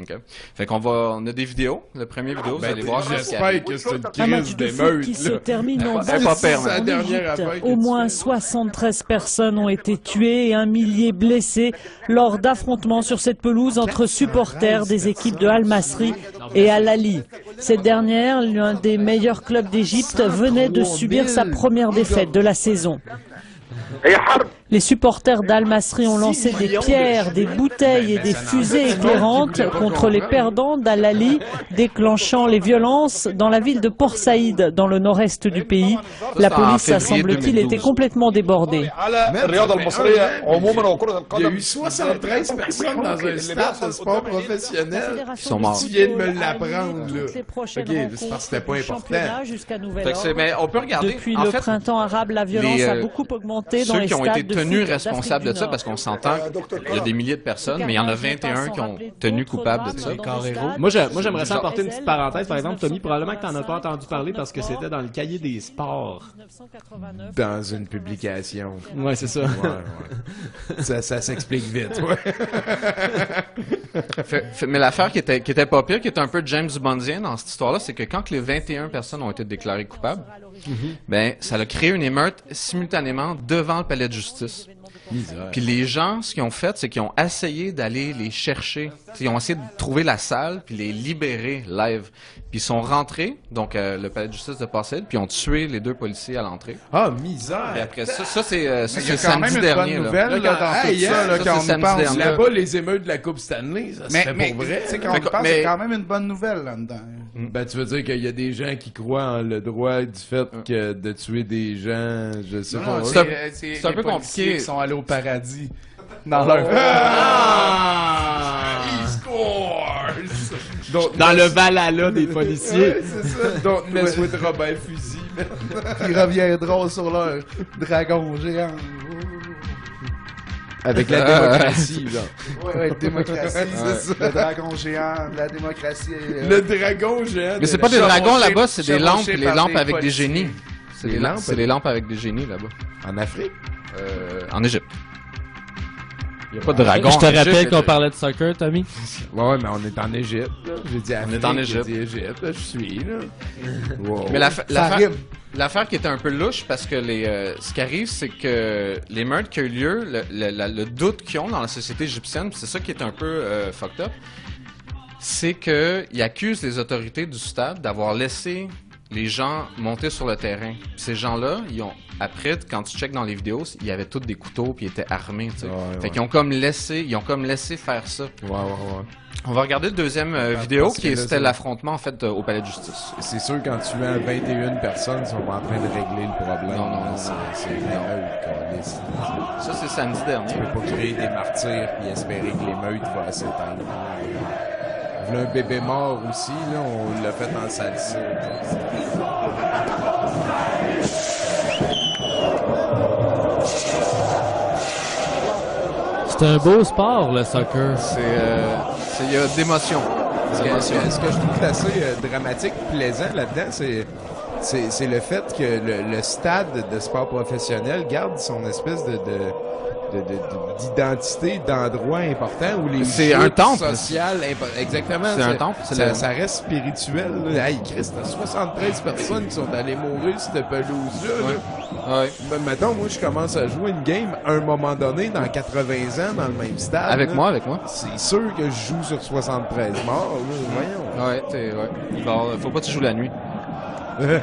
OK. Fait qu'on va, on a des vidéos. Le premier vidéo, vous Ben, allez voir. j'espère que c'est une Un match crise d'émeute. qui se termine en la dernière Égypte. Au moins fais. 73 personnes ont été tuées et un millier blessés lors d'affrontements sur cette pelouse entre supporters des équipes de Al Masri et Al Ali. Cette dernière, l'un des meilleurs clubs d'Égypte, venait de subir sa première défaite de la saison. Les supporters d'Al-Masri ont lancé des pierres, des bouteilles et des fusées éclairantes contre les perdants d'Al-Ali, déclenchant les violences dans la ville de Port Saïd, dans le nord-est du pays. La police semble-t-il, était complètement débordée. Il y a eu 73 personnes dans un stade de sport professionnel. Ils sont morts. Tu viens de c'était pas important. mais on peut regarder. Depuis le printemps arabe, la violence a euh, beaucoup augmenté dans les stades tenus responsables de ça, parce qu'on s'entend, il y a des milliers de personnes, mais il y en a 21 qui ont tenu coupables de ça. Moi, j'ai- moi, j'aimerais ça apporter une petite parenthèse, par exemple, Tommy, probablement que t'en as pas entendu parler parce que c'était dans le cahier des sports. Dans une publication. Ouais, c'est ça. Ouais, ouais. Ça, ça s'explique vite, ouais. Fait- fait- mais l'affaire qui était, qui était pas pire, qui était un peu James Bondien dans cette histoire-là, c'est que quand les 21 personnes ont été déclarées coupables, ben, ça a créé une émeute simultanément devant le palais de justice. Puis les gens, ce qu'ils ont fait, c'est qu'ils ont essayé d'aller les chercher. T'sais, Ils ont essayé de trouver la salle, puis les libérer live. Puis ils sont rentrés, donc euh, le palais de justice de Passade, puis ils ont tué les deux policiers à l'entrée. Ah, misère! Et après ça, ça c'est euh, ça, Mais quand samedi même une dernier. bonne là. nouvelle, là, dans tout Hey, ça, là, ça, quand c'est on pense dernier. là-bas, les émeutes de la Coupe Stanley, ça Mais, mais pour vrai. quand on y que- pense, mais- c'est quand même une bonne nouvelle là-dedans. Ben, tu veux dire qu'il y a des gens qui croient en le droit du fait que de tuer des gens, je sais Non, pas. non, C'est un- peu compliqué. qui sont allés au paradis dans leur... Ah! He scores! Don't Dans le Valhalla des policiers. Ouais, c'est ça. Don't mess with Robert Fusil. Ils reviendront sur leur dragon géant. Avec la démocratie, là. Ouais, ouais, démocratie. C'est ça. Le dragon géant, la démocratie. euh, Le dragon géant. Mais c'est la- pas des dragons là-bas, c'est des lampes, les lampes avec des génies. C'est Des lampes c'est des lampes avec des génies là-bas. En Afrique? Euh, en Égypte. Il n'y a pas de dragon. Je te rappelle qu'on parlait de soccer, Tommy. Ouais, ouais, mais on est en Égypte, là. J'ai dit Afrique, est en j'ai Égypte. dit Égypte, là, je suis, là. Wow. Mais la- rime. L'affaire qui était un peu louche parce que les, euh, ce qui arrive, c'est que les meurtres qui ont eu lieu, le, le- la- le doute qu'ils ont dans la société égyptienne, c'est ça qui est un peu euh, fucked up, c'est qu'ils accusent les autorités du stade d'avoir laissé les gens monter sur le terrain. Puis ces gens-là, ils ont après quand tu checkes dans les vidéos, il y avait tous des couteaux puis ils étaient armés, tu sais. Ouais, fait ouais. qu'ils ont comme laissé, ils ont comme laissé faire ça. Ouais, ouais, ouais. On va regarder le deuxième euh, vidéo qui c'était l'affrontement en fait euh, au palais de justice. C'est sûr, quand tu as 21 personnes, ils sont pas en train de régler le problème. Non, non, non, C'est câlisse. Ça c'est samedi dernier. Tu peux pas créer des martyrs puis espérer que l'émeute va s'éteindre. Voilà un bébé mort aussi, là, on l'a fait en salsa. C'est un beau sport, le soccer. C'est euh, c'est- il y a d'émotion. Ce que, ce je trouve assez euh, dramatique, plaisant là-dedans, c'est c'est c'est le fait que le, le stade de sport professionnel garde son espèce de de- de- de- de- d'identité d'endroit important où les C'est un temple. sociales impo- exactement C'est un temple, ça, le- ça reste spirituel là. hey Christ t'as 73 personnes qui sont allées mourir cette pelouse là, Ouais. Ben, mettons moi je commence à jouer une game à un moment donné dans 80 ans dans le même stade Avec là. moi, avec moi. c'est sûr que je joue sur 73 morts là. voyons Ouais, ouais. Bon, faut pas que tu joues la nuit. ouais,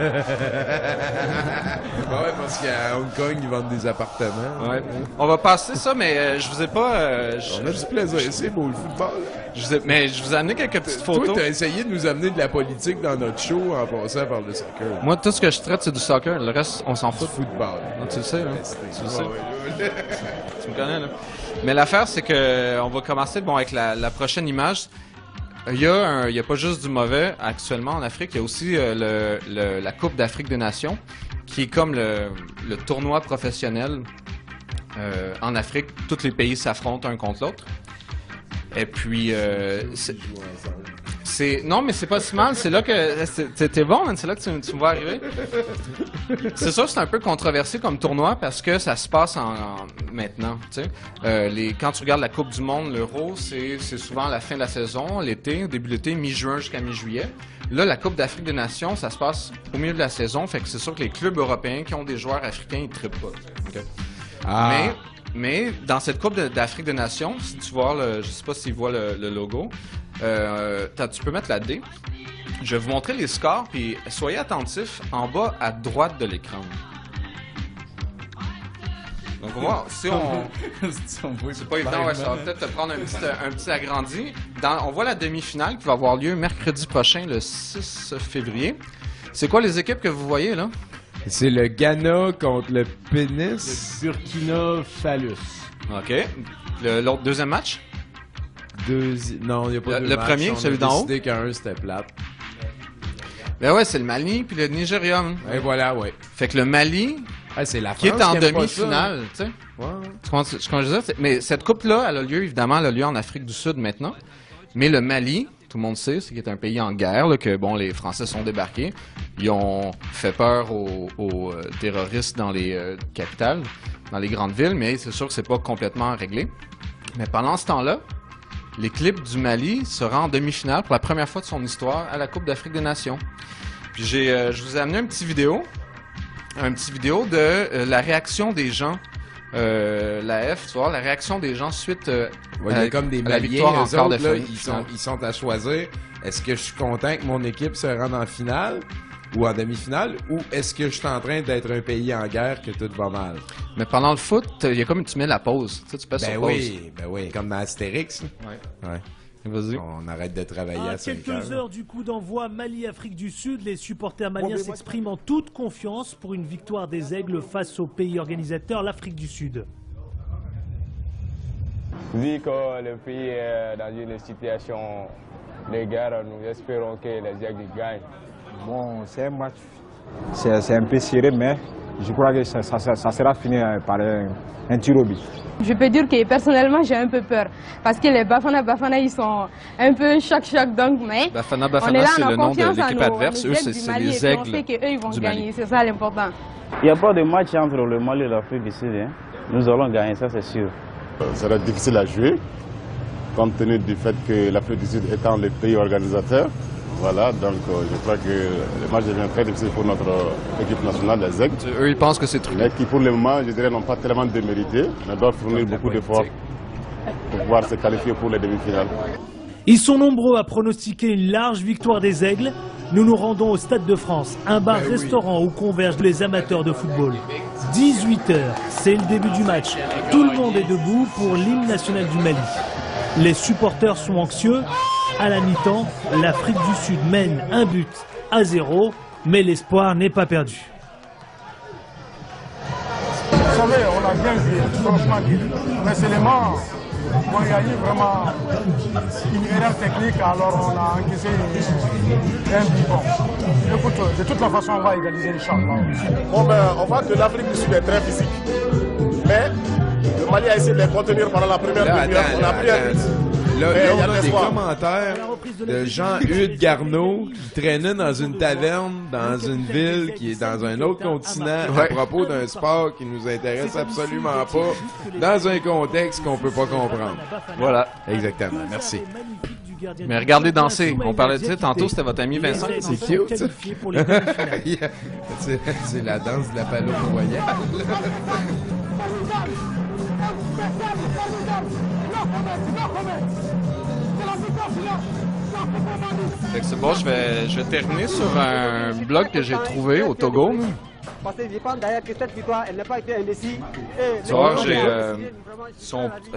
parce qu'à Hong Kong, ils vendent des appartements. Ouais. On va passer ça, mais euh, je vous ai pas. euh, je- On a du plaisir. C'est beau, le football. je vous ai- mais je vous ai amené quelques petites Toi, photos. t'as essayé de nous amener de la politique dans notre show en passant par le soccer. Moi, tout ce que je traite, c'est du soccer. Le reste, on s'en fout. Football. Non, tu le sais, là. Tu le sais. Tu me connais, là. Mais l'affaire, c'est que on va commencer bon, avec la, la prochaine image. Il y, a un- il y a pas juste du mauvais actuellement en Afrique, il y a aussi euh, le, le- la Coupe d'Afrique des Nations, qui est comme le, le tournoi professionnel euh, en Afrique. Tous les pays s'affrontent un contre l'autre. Et puis, euh, c'est- non, mais c'est pas si mal. C'est là que t'es bon, man. C'est là que tu, tu me vois arriver. C'est sûr, c'est un peu controversé comme tournoi parce que ça se passe en, en- maintenant. Tu sais, Euh, les quand tu regardes la Coupe du Monde, l'Euro, c'est c'est souvent à la fin de la saison, l'été, début de l'été, mi-juin jusqu'à mi-juillet. Là, la Coupe d'Afrique des Nations, ça se passe au milieu de la saison, fait que c'est sûr que les clubs européens qui ont des joueurs africains, ils trippent pas. Ok? Ah. Mais mais dans cette Coupe de- d'Afrique des Nations, si tu vois, le, je sais pas s'ils voient le, le logo, euh, tu peux mettre la D. Je vais vous montrer les scores, puis soyez attentifs en bas à droite de l'écran. Donc, on va, si on. C'est pas évident, ouais, ça va peut-être te prendre un petit, un petit agrandi. Dans- on voit la demi-finale qui va avoir lieu mercredi prochain, le 6 février. C'est quoi les équipes que vous voyez, là? C'est le Ghana contre le pénis. Burkina Phallus. OK. Le- L'autre deuxième match? Deuxi- Non, il n'y a pas Le- le premier, On celui d'en haut? décidé qu'un, c'était plate. Ben ouais, c'est le Mali puis le Nigeria. hein. Et voilà, ouais. Fait que le Mali, c'est la qui est France en qui aime pas demi-finale, tu sais. Tu comprends ce que je veux dire? C'est- Mais cette coupe-là, elle a lieu, évidemment, elle a lieu en Afrique du Sud maintenant. Mais le Mali, tout le monde sait, c'est qu'il est un pays en guerre, là, que bon, les Français sont débarqués. Ils ont fait peur aux, aux, euh, terroristes dans les euh, capitales, dans les grandes villes, mais c'est sûr que c'est pas complètement réglé. Mais pendant ce temps-là, l'équipe du Mali sera en demi-finale pour la première fois de son histoire à la Coupe d'Afrique des Nations. Puis j'ai, euh, je vous ai amené un petit vidéo, un petit vidéo de euh, la réaction des gens. Euh, la F, tu vois, la réaction des gens suite euh, Ouais, à, comme des à la victoire en quart de là, finale. ils, sont, ils sont à choisir. Est-ce que je suis content que mon équipe se rende en finale? Ou en demi-finale ou est-ce que je suis en train d'être un pays en guerre que tout va mal? Mais pendant le foot, il y a comme tu mets la pause. Tu, sais, tu passes Ben sur pause. oui, ben oui, comme dans Astérix. Ouais. Ouais. On arrête de travailler à, À 5 quelques heures. heures du coup d'envoi Mali-Afrique du Sud, les supporters maliens s'expriment en toute confiance pour une victoire des Aigles face au pays organisateur, l'Afrique du Sud. Vu que le pays est dans une situation de guerre, nous espérons que les Aigles gagnent. Bon, c'est un match, c'est un peu serré, mais je crois que ça, ça- ça- ça sera fini euh, par un, un tir au but. Je peux dire que personnellement j'ai un peu peur parce que les Bafana Bafana ils sont un peu choc choc donc mais Bafana on est Bafana, là, c'est on a le nom de confiance en l'équipe adverse. Eux, aigles c'est les et puis on aigles sait qu'eux ils vont gagner, c'est ça l'important. Il n'y a pas de match entre le Mali et l'Afrique du Sud. hein. Nous allons gagner, ça c'est sûr. Ça va être difficile à jouer, compte tenu du fait que l'Afrique du Sud étant le pays organisateur. Voilà, donc euh, je crois que le match devient très difficile pour notre euh, équipe nationale, les Aigles. Eux, ils pensent que c'est truqué. Mais qui, pour le moment, je dirais, n'ont pas tellement démérité, mais doivent fournir beaucoup d'efforts pour pouvoir se qualifier pour les demi-finales. Ils sont nombreux à pronostiquer une large victoire des Aigles. Nous nous rendons au Stade de France, un bar-restaurant où convergent les amateurs de football. 18h, c'est le début du match. Tout le monde est debout pour l'hymne national du Mali. Les supporters sont anxieux. À la mi-temps, l'Afrique du Sud mène un but à zéro, mais l'espoir n'est pas perdu. Vous savez, on a bien joué, franchement. Mais seulement, bon, il y a eu vraiment une erreur technique, alors on a encaissé un but bon. Écoute, de toute la façon, on va égaliser Inch'Allah. Bon ben, on voit que l'Afrique du Sud est très physique. Mais le Mali a essayé de les contenir pendant la première demi-heure. On a pris un but. Là, là, il y a on de a des commentaires de Jean-Hugues Garneau qui traînait dans une taverne dans une ville qui est dans un autre continent à propos d'un sport qui nous intéresse absolument pas dans un contexte qu'on peut pas comprendre. Voilà. Exactement. Merci. Mais regardez danser. On parlait, tu sais, tantôt, c'était votre ami Vincent. C'est cute, ça. C'est la danse de la palombe royale. C'est bon, je vais, je vais terminer sur un blog que j'ai trouvé au Togo. Tu vois, j'ai, euh,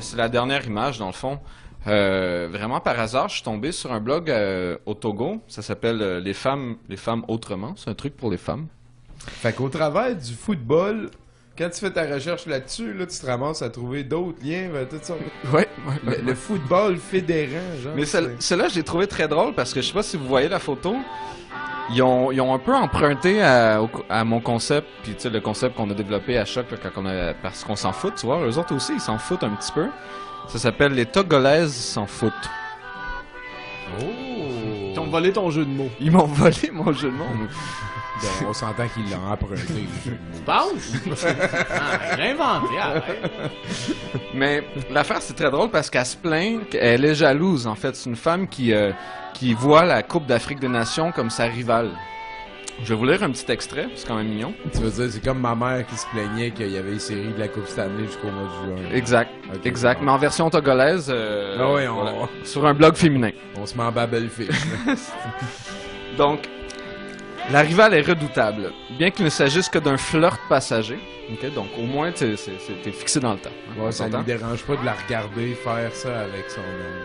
c'est la dernière image dans le fond. Euh, vraiment par hasard, je suis tombé sur un blog euh, au Togo. Ça s'appelle euh, Les femmes, les femmes autrement. C'est un truc pour les femmes. Fait qu'au travers du football, quand tu fais ta recherche là-dessus, là, tu te ramasses à trouver d'autres liens vers toutes sortes. Ouais. Le, le football fédérant, genre. Mais celle-là, je l'ai trouvé très drôle parce que je sais pas si vous voyez la photo. Ils ont, ils ont un peu emprunté à, au- à mon concept, puis tu sais, le concept qu'on a développé à Choc, là, quand on a, parce qu'on s'en fout, tu vois. Eux autres aussi, ils s'en foutent un petit peu. Ça s'appelle Les Togolaises s'en foutent. Oh! Ils t'ont volé ton jeu de mots. Ils m'ont volé mon jeu de mots. On s'entend qu'il l'a emprunté. Tu penses? ah, j'ai inventé, arrête. Mais l'affaire, c'est très drôle parce qu'elle se plaint qu'elle est jalouse, en fait. C'est une femme qui, euh, qui voit la Coupe d'Afrique des Nations comme sa rivale. Je vais vous lire un petit extrait, c'est quand même mignon. Tu veux dire, c'est comme ma mère qui se plaignait qu'il y avait les séries de la Coupe Stanley jusqu'au mois de juin. Exact, exact. Mais en version togolaise, euh, Ah ouais, on- sur un blog féminin. On se met en babelfish. Donc, La rivale est redoutable, bien qu'il ne s'agisse que d'un flirt passager. Donc au moins t'es t'es fixé dans le temps. hein, Ouais, ça lui dérange pas de la regarder faire ça avec son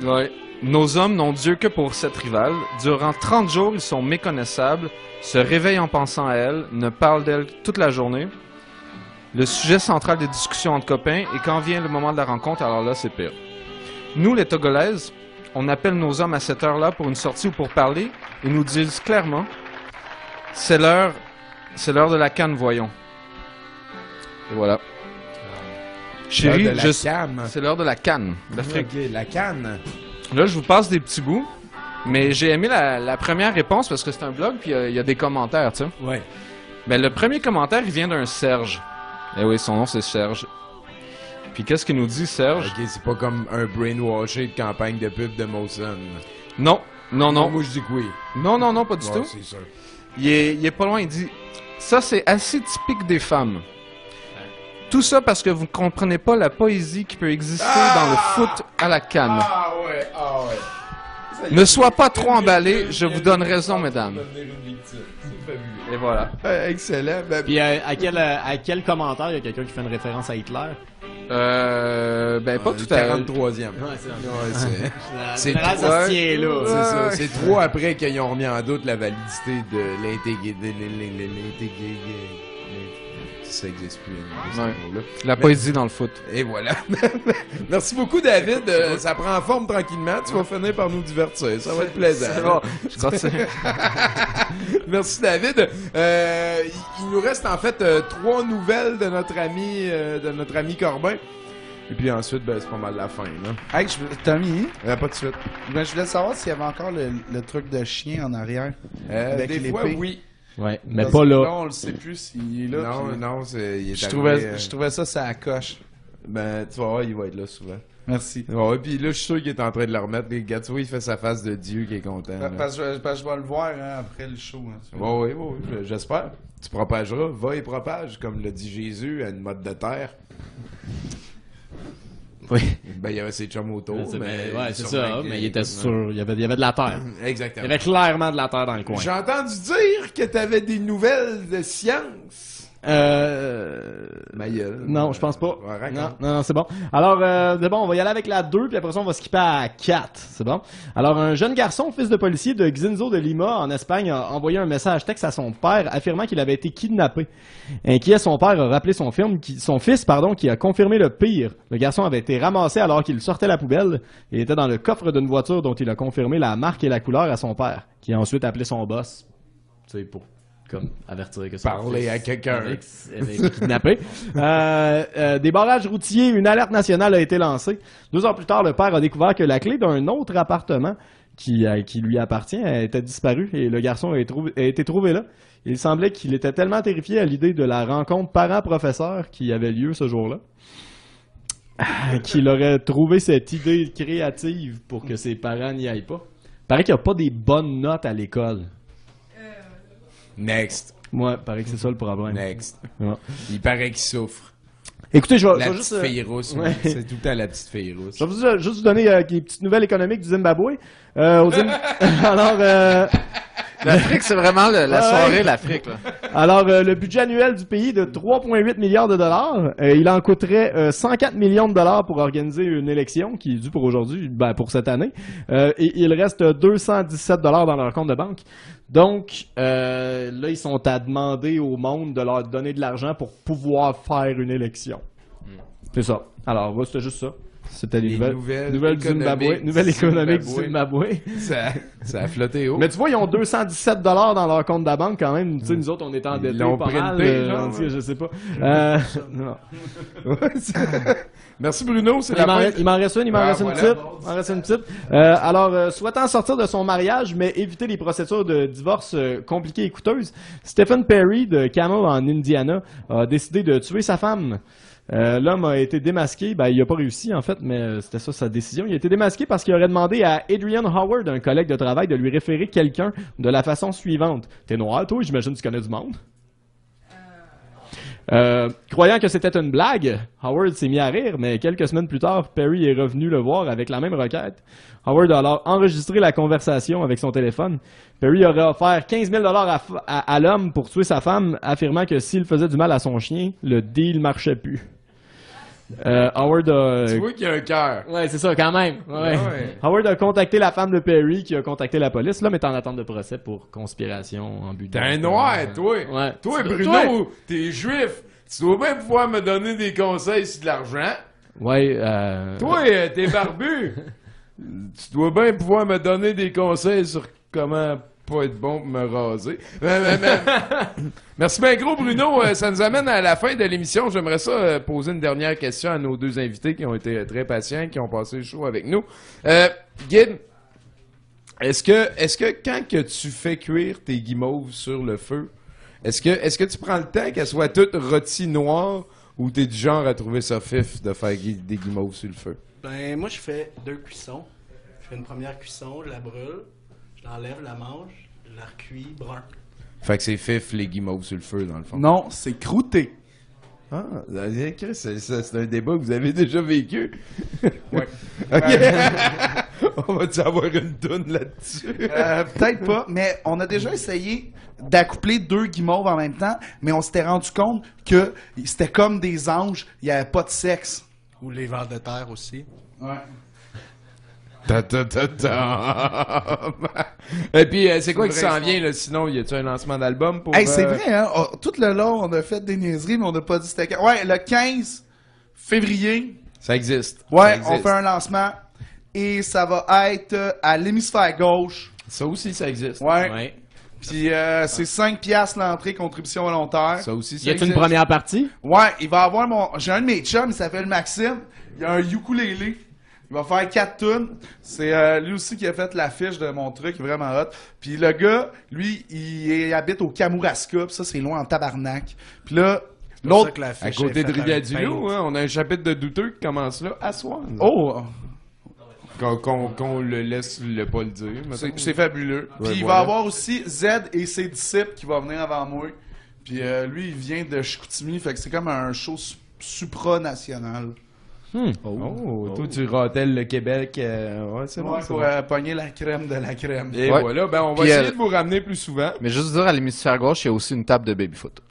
homme. Ouais. Nos hommes n'ont Dieu que pour cette rivale. Durant 30 jours, ils sont méconnaissables, se réveillent en pensant à elle, ne parlent d'elle toute la journée. Le sujet central des discussions entre copains, et quand vient le moment de la rencontre, alors là, c'est pire. Nous, les Togolaises, on appelle nos hommes à cette heure-là pour une sortie ou pour parler, et nous disent clairement c'est l'heure, c'est l'heure de la canne, voyons. Et voilà. Chérie, je- c'est l'heure de la canne la canne. Là, je vous passe des petits bouts, mais j'ai aimé la, la première réponse parce que c'est un blog, puis euh, il y, a des commentaires, tu sais. Ouais. Mais le premier commentaire, il vient d'un Serge. Eh oui, son nom, c'est Serge. Puis qu'est-ce qu'il nous dit, Serge? Ok, c'est pas comme un brainwashé de campagne de pub de Molson. Non, non, non. Moi, je dis que oui. Non, non, non, pas du Ouais, tout. c'est sûr. Il est, il est pas loin, il dit Ça, c'est assez typique des femmes. Tout ça parce que vous ne comprenez pas la poésie qui peut exister dans le foot à la canne. Ah ouais, ah ouais. Ne sois pas trop emballé, je vous donne raison, mesdames. Et voilà. excellent. Ben, Puis euh, à, quel, euh, à quel commentaire il y a quelqu'un qui fait une référence à Hitler? Euh. Ben, pas Euh, tout à 43e. Ouais, c'est Ouais, c'est- La c'est générale, trois- ça tient là. C'est. C'est trois après qu'ils ont remis en doute la validité de l'intégrité. Ça existe plus. Ouais. mot-là. La Mais- poésie dans le foot. Et voilà. Merci beaucoup, David. Euh, ça prend forme tranquillement. Tu vas finir par nous divertir. Ça va être plaisant. Bon. Je. Merci, David. Euh, il, nous reste en fait euh, trois nouvelles de notre ami, euh, de notre ami Corbin. Et puis ensuite, ben, c'est pas mal la fin. Là. Hey, je- Tommy, Euh, pas de suite. ben, je voulais savoir s'il y avait encore le, le truc de chien en arrière. Euh, avec des fois, l'épée. oui. Ouais, mais pas que là. on le sait plus s'il est là. non, puis- non, c'est, il est Je arrivé, trouvais, euh, je trouvais ça, ça coche. Ben, tu vas voir, il va être là souvent. Merci. Ouais, puis là, je suis sûr qu'il est en train de le remettre. Les gars, tu vois, il fait sa face de Dieu qui est content. là. Parce, que je- parce que je vais le voir hein, après le show. hein, tu vois. Ouais, ouais, ouais, ouais, j'espère. Tu propageras, va et propage, comme l'a dit Jésus à une mode de terre. Oui. Ben, il y avait ses chums autour, mais... ouais, c'est ça, mais il était sûr. Il y avait, il y avait de la terre. Il Exactement. y avait clairement de la terre dans le coin. J'ai entendu dire que t'avais des nouvelles de science. Euh... Non, je pense pas. Ouais, non, non, non, c'est bon. Alors, euh, c'est bon, on va y aller avec la 2, puis après ça, on va skipper à 4. C'est bon? Alors, un jeune garçon, fils de policier de Xinzo de Lima, en Espagne, a envoyé un message texte à son père affirmant qu'il avait été kidnappé. Inquiet, son père a rappelé son, film, qui, son fils pardon, qui a confirmé le pire. Le garçon avait été ramassé alors qu'il sortait la poubelle et était dans le coffre d'une voiture dont il a confirmé la marque et la couleur à son père, qui a ensuite appelé son boss. Tu sais, pour comme avertir que son Parler à quelqu'un. kidnappé. Euh, euh, des barrages routiers, une alerte nationale a été lancée. Deux ans plus tard, le père a découvert que la clé d'un autre appartement qui, euh, qui lui appartient était disparue et le garçon a, été trouvé- a été trouvé là. Il semblait qu'il était tellement terrifié à l'idée de la rencontre parent-professeur qui avait lieu ce jour-là qu'il aurait trouvé cette idée créative pour que ses parents n'y aillent pas. Paraît qu'il n'y a pas des bonnes notes à l'école. Next. Ouais, paraît que c'est ça le problème. Next. Ouais. Il paraît qu'il souffre. Écoutez, je vais, La je vais petite juste... euh, fille rousse, ouais. C'est tout le temps la petite fille rousse. Je vais juste, juste vous donner euh, des petites nouvelles économiques du Zimbabwe. Euh, au Zim- Alors, euh, L'Afrique, c'est vraiment le- la Ouais. soirée, l'Afrique. alors euh, le budget annuel du pays est de 3,8 milliards de dollars. Euh, il en coûterait euh, 104 millions de dollars pour organiser une élection qui est due pour aujourd'hui, ben, pour cette année. Euh, et il reste 217 dollars dans leur compte de banque. Donc, euh, là, ils sont à demander au monde de leur donner de l'argent pour pouvoir faire une élection. C'est ça. Alors, c'était juste ça. C'était les, Les nouvelles, nouvelles nouvelles du Zimbabwe. économiques Nouvelles du économiques du Zimbabwe. Ça, ça a flotté haut. Mais tu vois, ils ont 217 dollars dans leur compte de la banque quand même. Tu sais, nous autres, on est endettés l'ont pas mal. euh, genre, ouais. je sais pas. Euh, non. Merci Bruno, c'est Il la m'en, fin. reste, il m'en reste une, il m'en Ah, reste une petite. Il m'en reste une petite. Euh, alors, euh, souhaitant sortir de son mariage, mais éviter les procédures de divorce euh, compliquées et coûteuses, Stephen Perry de Camel en Indiana a décidé de tuer sa femme. Euh, L'homme a été démasqué, ben il a pas réussi en fait, mais euh, c'était ça sa décision. Il a été démasqué parce qu'il aurait demandé à Adrian Howard, un collègue de travail, de lui référer quelqu'un de la façon suivante. T'es noir, toi, j'imagine tu connais du monde. Euh, croyant que c'était une blague, Howard s'est mis à rire, mais quelques semaines plus tard, Perry est revenu le voir avec la même requête. Howard a alors enregistré la conversation avec son téléphone. Perry aurait offert 15 000 à, f- à- à l'homme pour tuer sa femme, affirmant que s'il faisait du mal à son chien, le deal marchait plus. Euh, Howard a... Tu vois qu'il y a un cœur. Ouais, c'est ça, quand même. Ouais. Ouais, ouais. Howard a contacté la femme de Perry qui a contacté la police. L'homme est en attente de procès pour conspiration en but. T'es un noir, toi. Ouais. Toi, Bruno, t'es juif. Tu dois bien pouvoir me donner des conseils sur de l'argent. Ouais, euh... Toi, t'es barbu. tu dois bien pouvoir me donner des conseils sur comment pas être bon pour me raser. Mais- mais- mais- Merci bien gros, Bruno. Euh, Ça nous amène à la fin de l'émission. J'aimerais ça euh, poser une dernière question à nos deux invités qui ont été euh, très patients, qui ont passé le show avec nous. Euh, Guide, est-ce que, est-ce que quand que tu fais cuire tes guimauves sur le feu, est-ce que, est-ce que tu prends le temps qu'elles soient toutes rôties noires ou t'es du genre à trouver ça fif de faire des guimauves sur le feu? Ben, moi, je fais deux cuissons. Je fais une première cuisson, je la brûle, je la mange, je la recuis brun. Fait que c'est fif les guimauves sur le feu, dans le fond. Non, c'est croûté. Ah, Chris, c'est c'est un débat que vous avez déjà vécu. Ouais. On va-tu avoir une toune là-dessus? Euh, Peut-être pas, mais on a déjà essayé d'accoupler deux guimauves en même temps, mais on s'était rendu compte que c'était comme des anges, il n'y avait pas de sexe. Ou les vers de terre aussi. Ouais. Ta, ta, ta, ta. Et puis, euh, c'est quoi qui s'en vient, là? Sinon, y a-tu un lancement d'album pour. Hey, c'est euh, vrai, hein? Oh, tout le long, on a fait des niaiseries, mais on n'a pas dit c'était quand. Ouais, le 15 février. Ça existe. Ouais, Ça on fait un lancement. Et ça va être euh, à l'hémisphère gauche. Ça aussi, ça existe. Ouais. Puis euh, c'est 5 piastres l'entrée, contribution volontaire. Ça aussi, Y a-t-il une première partie? Ouais, il va avoir mon. J'ai un de mes chums, il s'appelle Maxime. Il a un ukulélé. Il va faire 4 tunes. C'est euh, lui aussi qui a fait l'affiche de mon truc, il est vraiment hot. Puis le gars, lui, il, habite au Kamouraska, puis ça c'est loin en tabarnak. Puis là, l'autre À côté de Rivière-du-Loup, hein, on a un chapitre de douteux qui commence là à soir. Oh! Qu'on le laisse le pas le dire. C'est- fabuleux. Ouais, Puis il va avoir aussi Z et ses disciples qui vont venir avant moi. Puis euh, lui, il vient de Chicoutimi, fait que c'est comme un show su- supranational. Oh, toi, tu ratelles le Québec. euh, ouais, c'est bon. Ouais, pour bon. euh, pogner la crème de la crème. Et Ouais. voilà, ben on va Puis, essayer euh, de vous ramener plus souvent. Mais juste dire, à l'hémisphère gauche, il y a aussi une table de baby-foot.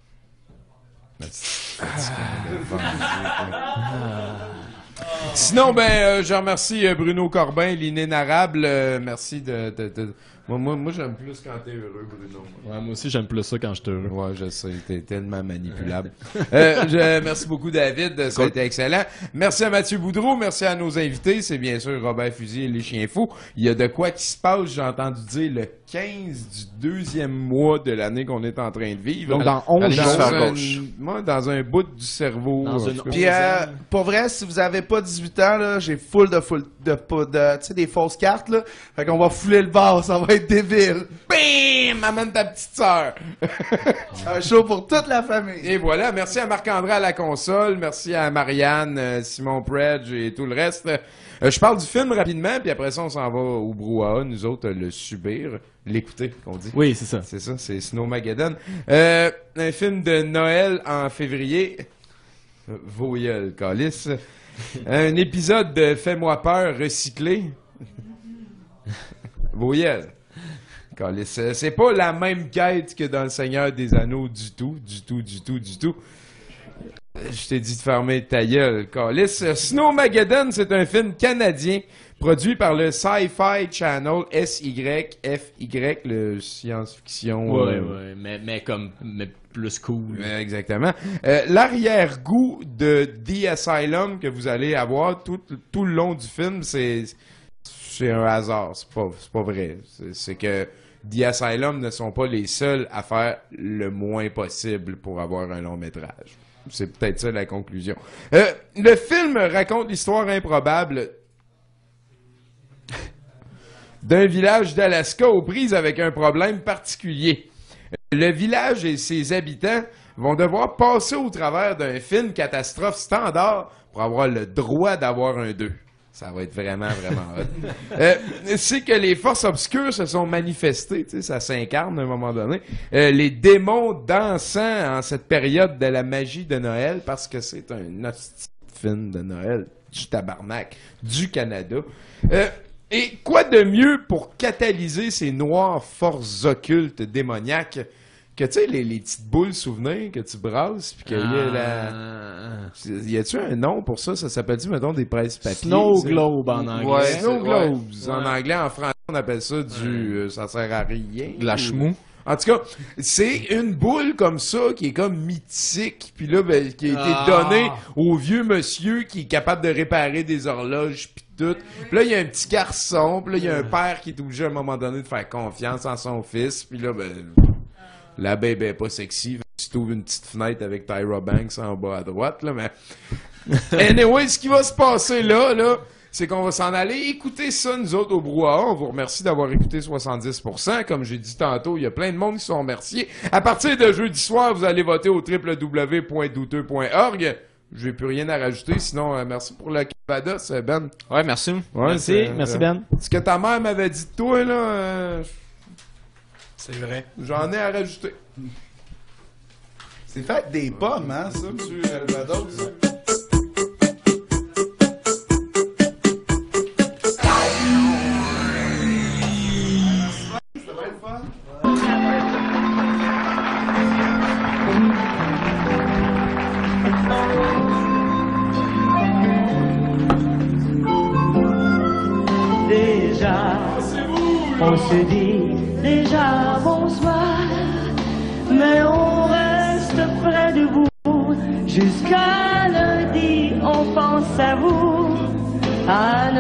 Sinon, ben, euh, je remercie Bruno Corbin, l'inénarrable. euh, merci de. de- de- Moi, moi, moi, j'aime plus quand t'es heureux, Bruno. Ouais, moi aussi, j'aime plus ça quand je te heureux. Ouais, je sais, t'es tellement manipulable. Euh, je- merci beaucoup, David. Ça a été excellent. Merci à Mathieu Boudreau. Merci à nos invités. C'est bien sûr Robert Fusil et les Chiens Fous. Il y a de quoi qui se passe, j'ai entendu dire, le 15 du deuxième mois de l'année qu'on est en train de vivre. Donc, dans 11 dans jours. un, gauche. moi, dans un bout du cerveau. Dans une cas. Puis, euh, pour vrai, si vous avez pas 18 ans, là, j'ai full de full de, de, de tu sais, des fausses cartes, là. Fait qu'on va fouler le bar, ça va être débile. Bim! Amène ta petite sœur. Un show pour toute la famille. Et voilà, merci à Marc-André à la console, merci à Marianne, euh, Simon Predge et tout le reste. Euh, je parle du film rapidement, puis après ça, on s'en va au brouhaha, nous autres, euh, le subir, l'écouter, qu'on dit. Oui, c'est ça. C'est ça, c'est Snowmageddon. Euh, un film de Noël en février. Voyelle, calice. un épisode de Fais-moi peur recyclé. Voyelle. Calice. Euh, C'est pas la même quête que dans Le Seigneur des Anneaux du tout, du tout, du tout, du tout. Je t'ai dit de fermer ta gueule. Euh, Snowmageddon, c'est un film canadien produit par le Sci-Fi Channel SYFY, le science-fiction. Ouais, euh, ouais, mais, mais comme, mais plus cool. Exactement. Euh, L'arrière-goût de The Asylum que vous allez avoir tout, tout le long du film, c'est un hasard. C'est pas, pas vrai. C'est que The Asylum ne sont pas les seuls à faire le moins possible pour avoir un long métrage. C'est peut-être ça la conclusion. Euh, le film raconte l'histoire improbable d'un village d'Alaska aux prises avec un problème particulier. Le village et ses habitants vont devoir passer au travers d'un film catastrophe standard pour avoir le droit d'avoir un 2. Ça va être vraiment, vraiment hot. Euh, c'est que les forces obscures se sont manifestées, tu sais, ça s'incarne à un moment donné. Euh, les démons dansant en cette période de la magie de Noël, parce que c'est un hostie film de Noël du tabarnak du Canada. Euh, et quoi de mieux pour catalyser ces noires forces occultes démoniaques que, tu sais, les, les petites boules souvenirs que tu brasses, puis qu'il y a la... Y a-tu un nom pour ça? Ça s'appelle-tu, mettons, des presse-papiers? Snow tu sais? globe en anglais. Ouais, snow globes. ouais. En anglais, en français, on appelle ça du... euh, ça sert à rien. De la Ou- chemou. En tout cas, c'est une boule comme ça qui est comme mythique, puis là, ben, qui a été Ah. donnée au vieux monsieur qui est capable de réparer des horloges, puis tout. Puis là, il y a un petit garçon, puis là, il y a un père qui est obligé à un moment donné de faire confiance en son fils, puis là, ben, la babe est pas sexy. Tu trouves une petite fenêtre avec Tyra Banks en bas à droite, là, mais... anyway, ce qui va se passer là, là, c'est qu'on va s'en aller écouter ça, nous autres, au brouhaha. On vous remercie d'avoir écouté 70%. Comme j'ai dit tantôt, il y a plein de monde qui sont remerciés. À partir de jeudi soir, vous allez voter au www.douteux.org. J'ai plus rien à rajouter, sinon, euh, merci pour le Cavadas, euh, Ben. Ouais, merci. Merci, merci, Ben. Ce que ta mère m'avait dit de toi, là, euh, C'est vrai. j'en ai à rajouter. C'est fait des pommes, hein, ça, monsieur Alvados?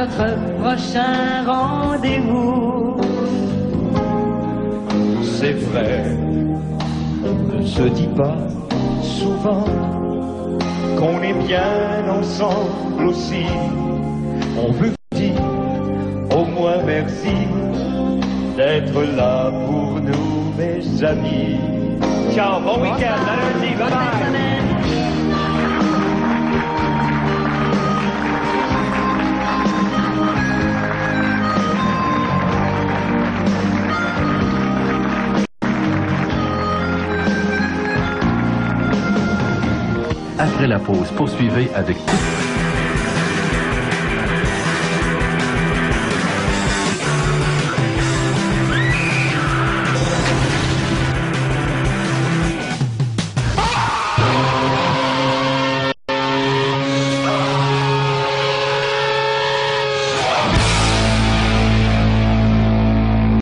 Notre prochain rendez-vous. C'est vrai, on ne se dit pas souvent qu'on est bien ensemble aussi. On veut dire au moins merci d'être là pour nous, mes amis. Ciao, bon week-end, à lundi, bye bye. La pause, poursuivez avec